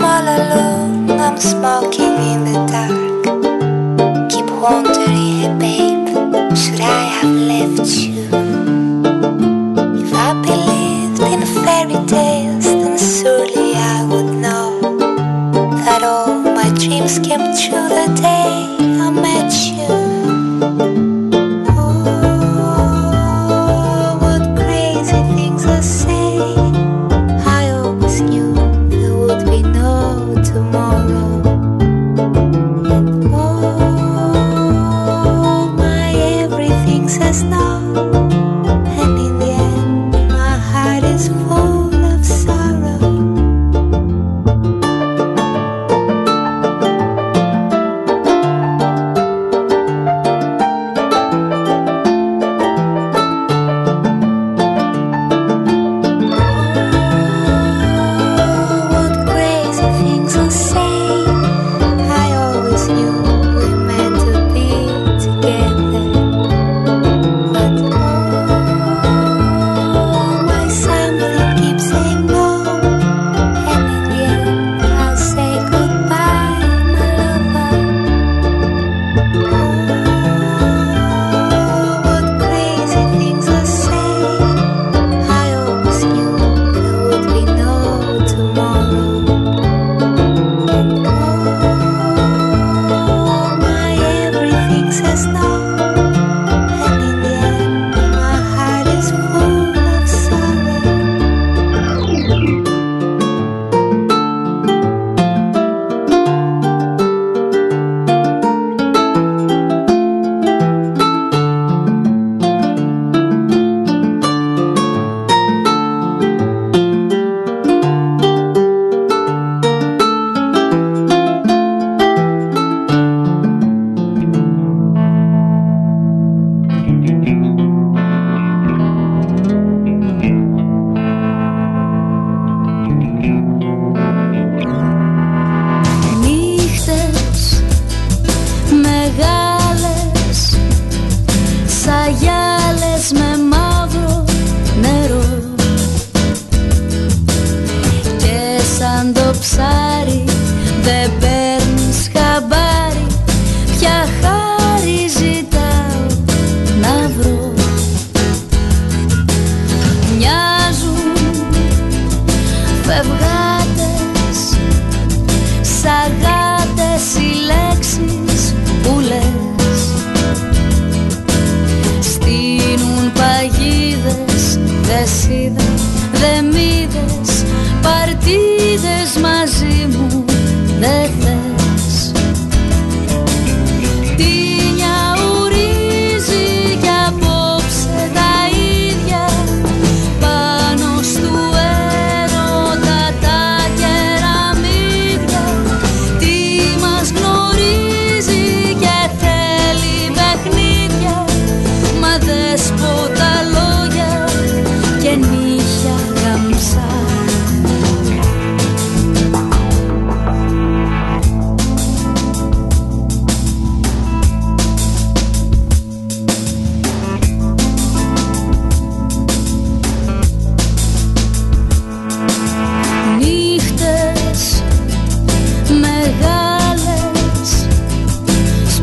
Speaker 15: I'm all alone, I'm smoking in the dark. Keep wondering, hey babe, should I have left you? If I believed in fairy tales, then surely I would know that all my dreams came true the day.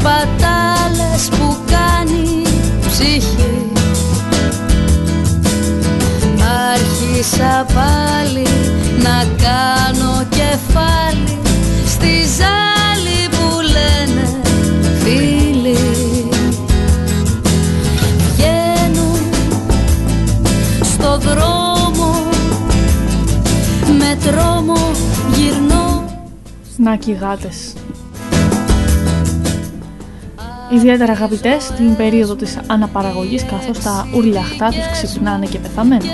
Speaker 15: πατάλες που κάνει ψυχή.
Speaker 16: Άρχισα πάλι να κάνω κεφάλι στη ζάλη που λένε φίλοι. Βγαίνουν στο δρόμο με τρόμο γυρνώ.
Speaker 6: Να γάτες. Ιδιαίτερα αγαπητές στην περίοδο της αναπαραγωγής καθώς τα ουρλιαχτά τους ξυπνάνε και πεθαμένουν.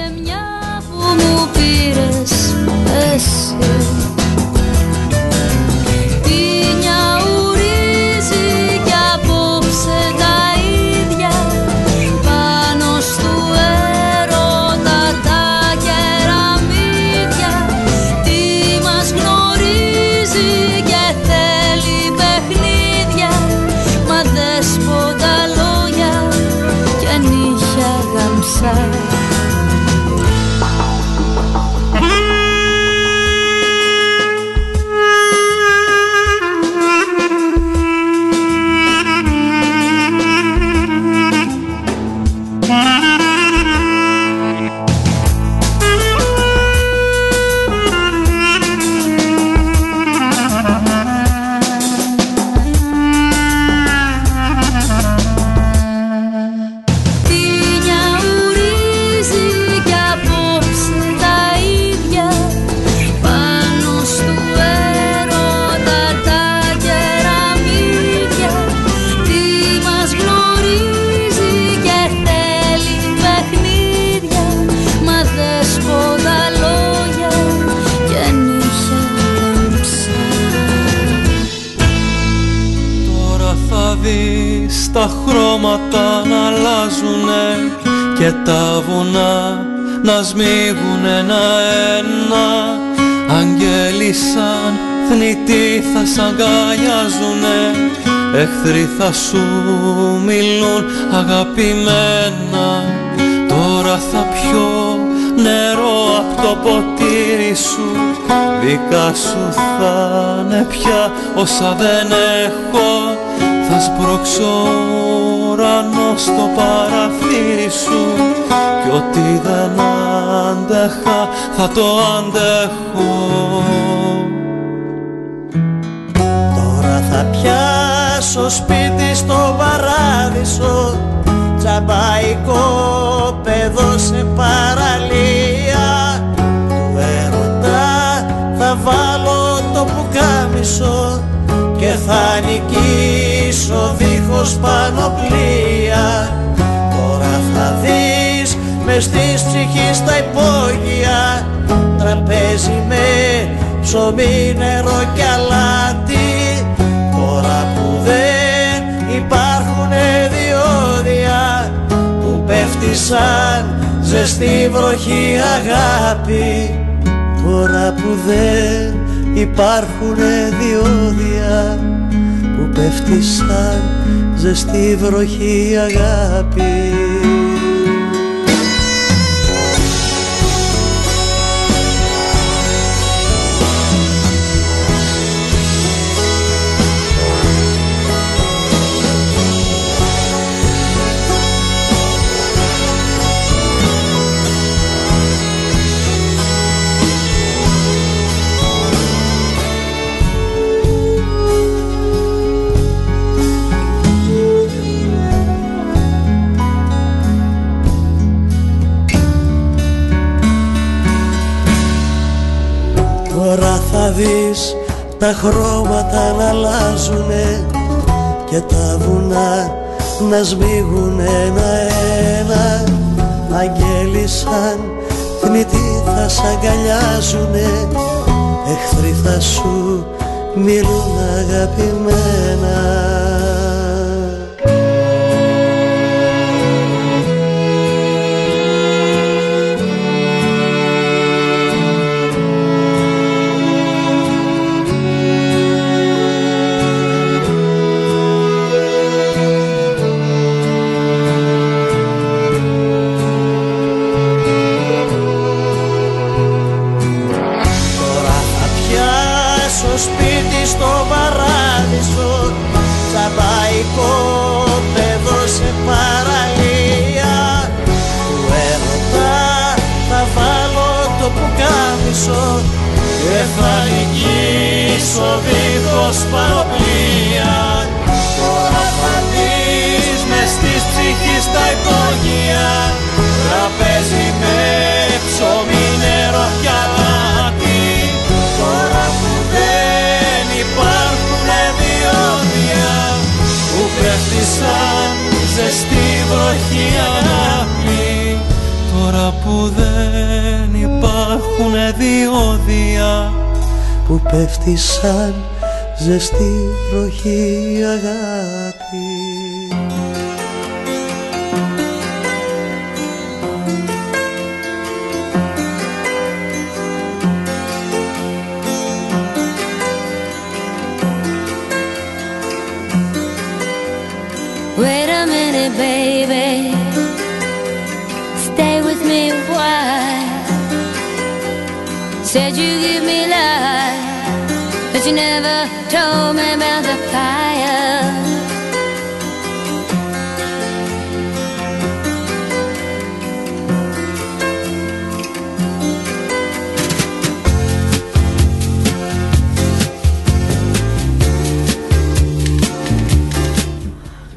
Speaker 16: Και τα
Speaker 17: βουνά να σμίγουν ένα-ένα Αγγέλοι σαν θνητοί θα σ' αγκαλιάζουνε. Εχθροί θα σου μιλούν αγαπημένα. Τώρα θα πιω νερό από το ποτήρι σου. Δικά σου θα είναι πια όσα δεν έχω. Θα σπρώξω ουρανό στο παραθύρι σου. Κι ό,τι δεν άντεχα θα το αντέχω.
Speaker 18: Τώρα θα πιάσω σπίτι στο παράδεισο. Τσαμπαϊκό παιδό σε παραλία νικήσω δίχως πανοπλία. Τώρα θα δεις μες της ψυχής τα υπόγεια. Τραπέζι με ψωμί, νερό και αλάτι. Τώρα που δεν υπάρχουνε διόδια Που πέφτει σαν ζεστή βροχή αγάπη. Τώρα που δεν υπάρχουνε διόδια. Που πέφτει σαν ζεστή βροχή αγάπη τα χρώματα να αλλάζουνε και τα βουνά να σμίγουν ένα-ένα Αγγέλοι σαν θνητοί θα σ' αγκαλιάζουνε εχθροί θα σου μιλούν αγαπημένα δίχως πανοπλία Τώρα θα δεις μες της ψυχής τα υπόγεια. Τραπέζι με ψωμί, νερό και αλάτι. Τώρα που δεν υπάρχουν διόδια που πέφτει σαν ζεστή βροχή αγάπη. Τώρα που δεν υπάρχουν διόδια που πέφτει σαν ζεστή βροχή αγάπη
Speaker 6: but you never told me about the fire.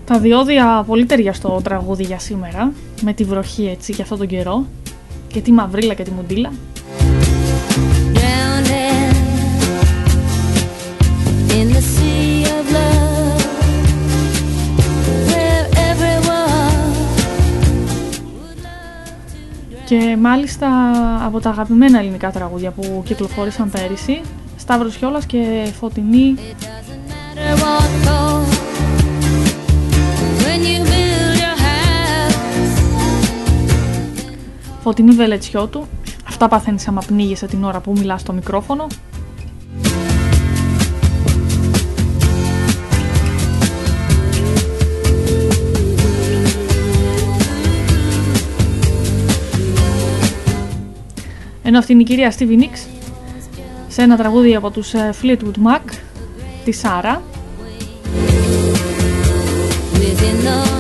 Speaker 3: Τα διόδια πολύ ταιριαστό τραγούδι για σήμερα, με τη βροχή έτσι για αυτόν τον καιρό και τη μαυρίλα και τη μουντίλα. Και μάλιστα από τα αγαπημένα ελληνικά τραγούδια που κυκλοφόρησαν πέρυσι, Σταύρος Χιόλας και Φωτεινή
Speaker 6: matter what for. When you build your house,
Speaker 3: Φωτεινή Βελετσιώτου. Αυτά παθαίνεις άμα πνίγεσαι την ώρα που μιλάς στο μικρόφωνο. Ενώ αυτή είναι η κυρία Stevie Nicks σε ένα τραγούδι από τους ε, Fleetwood Mac, τη Σάρα.
Speaker 6: within the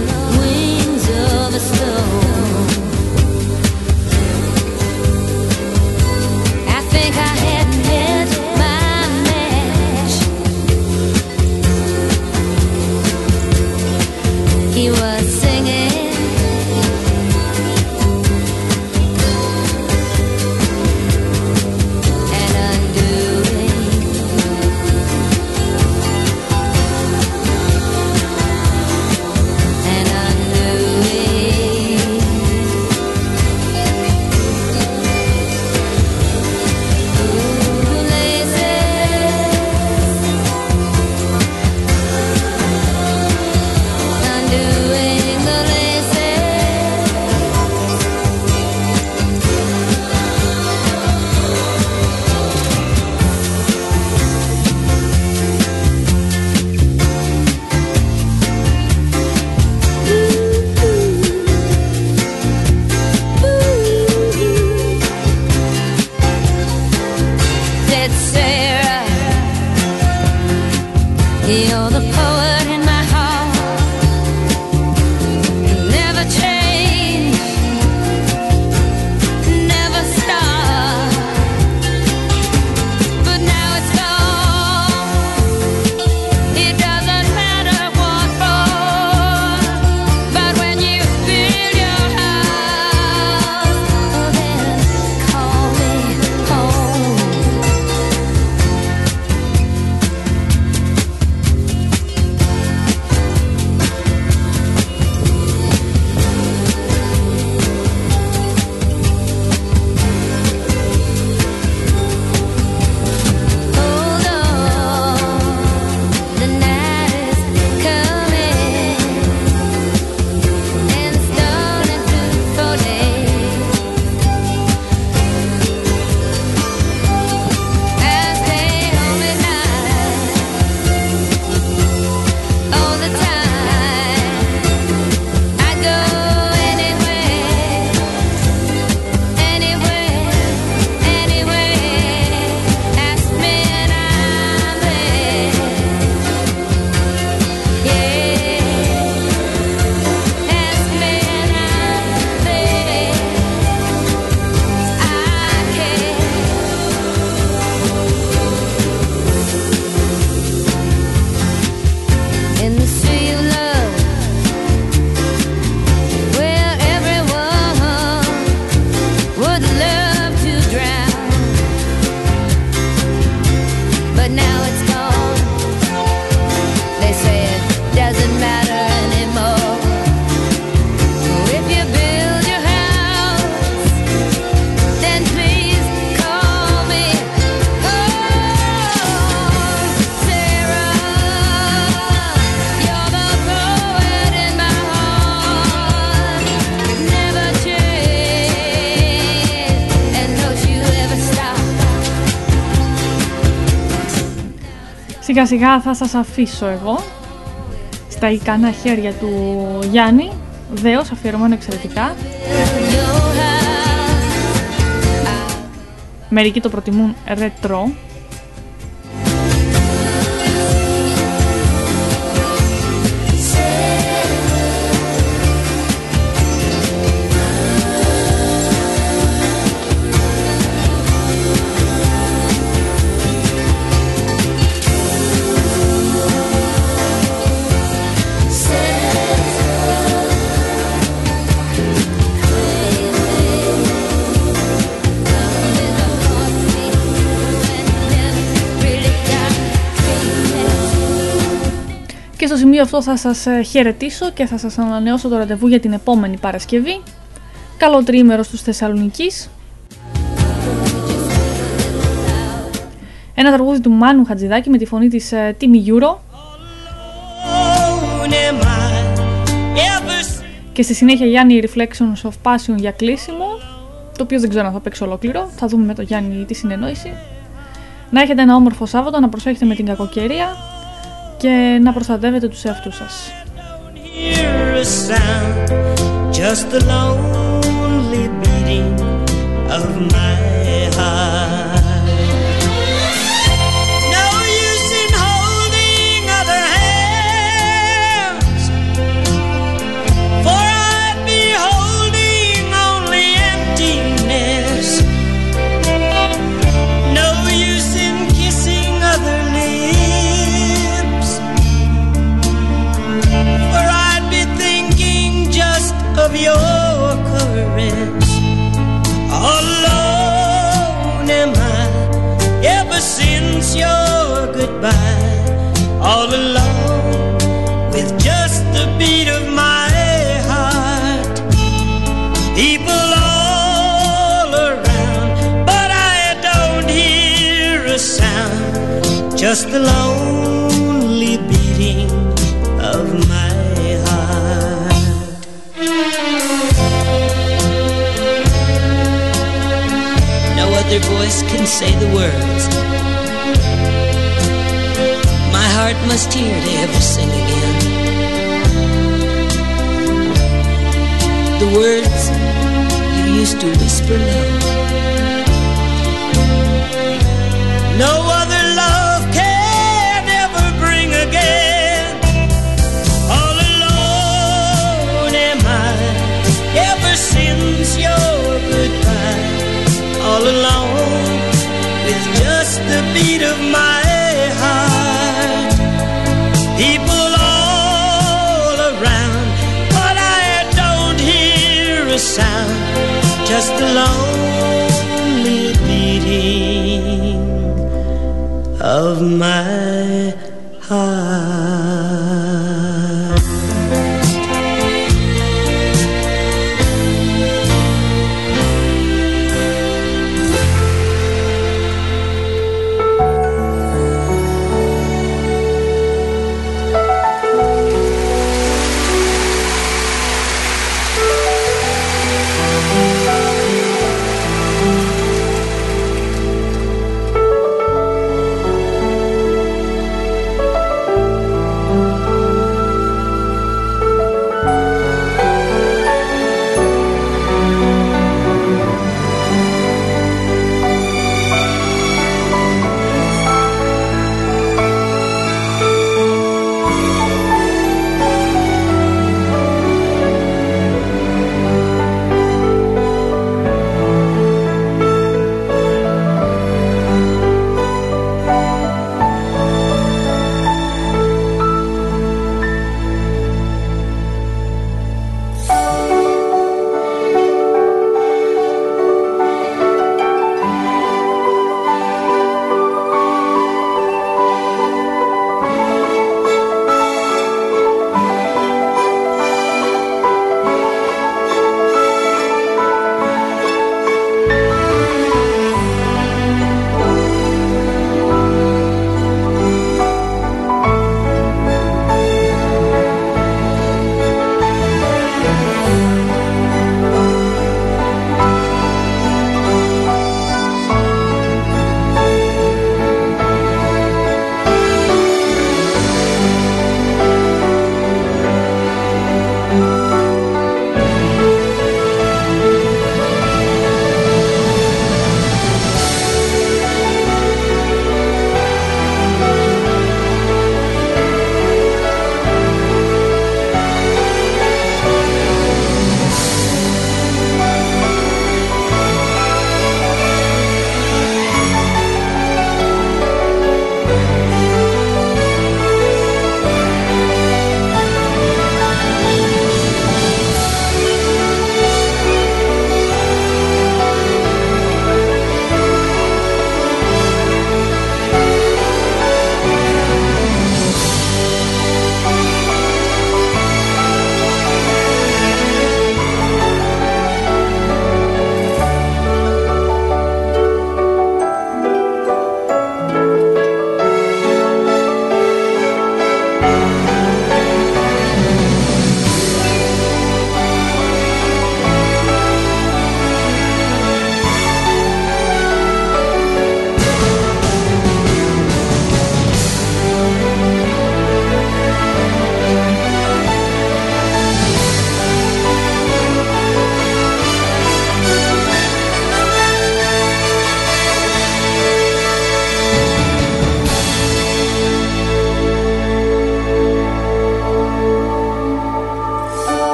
Speaker 3: Σιγά σιγά θα σας αφήσω εγώ στα ικανά χέρια του Γιάννη, δέος αφιερωμένο εξαιρετικά. Μερικοί το προτιμούν ρετρό, σημείο αυτό θα σας ε, χαιρετήσω και θα σας ανανεώσω το ραντεβού για την επόμενη Παρασκευή. Καλό τριήμερο στους Θεσσαλονικείς. Ένα τραγούδι του Μάνου Χατζηδάκη με τη φωνή της ε, Τίμη Γιούρο. Και στη συνέχεια Γιάννη Reflections of Passion για κλείσιμο, το οποίο δεν ξέρω αν θα παίξω ολόκληρο. Θα δούμε με το Γιάννη τη συνεννόηση. Να έχετε ένα όμορφο Σάββατο, να προσέχετε με την κακοκαιρία και να προστατεύετε τους εαυτούς σας.
Speaker 10: Just goodbye. All alone with just the beat of my heart. People all around, but I don't hear a sound. Just the lonely beating of my other voice can say the words. Heart must hear to ever sing again. The words you used to whisper love. No other love can ever bring again. All alone am I ever since your goodbye. All alone with just the beat of my Just the lonely beating of my.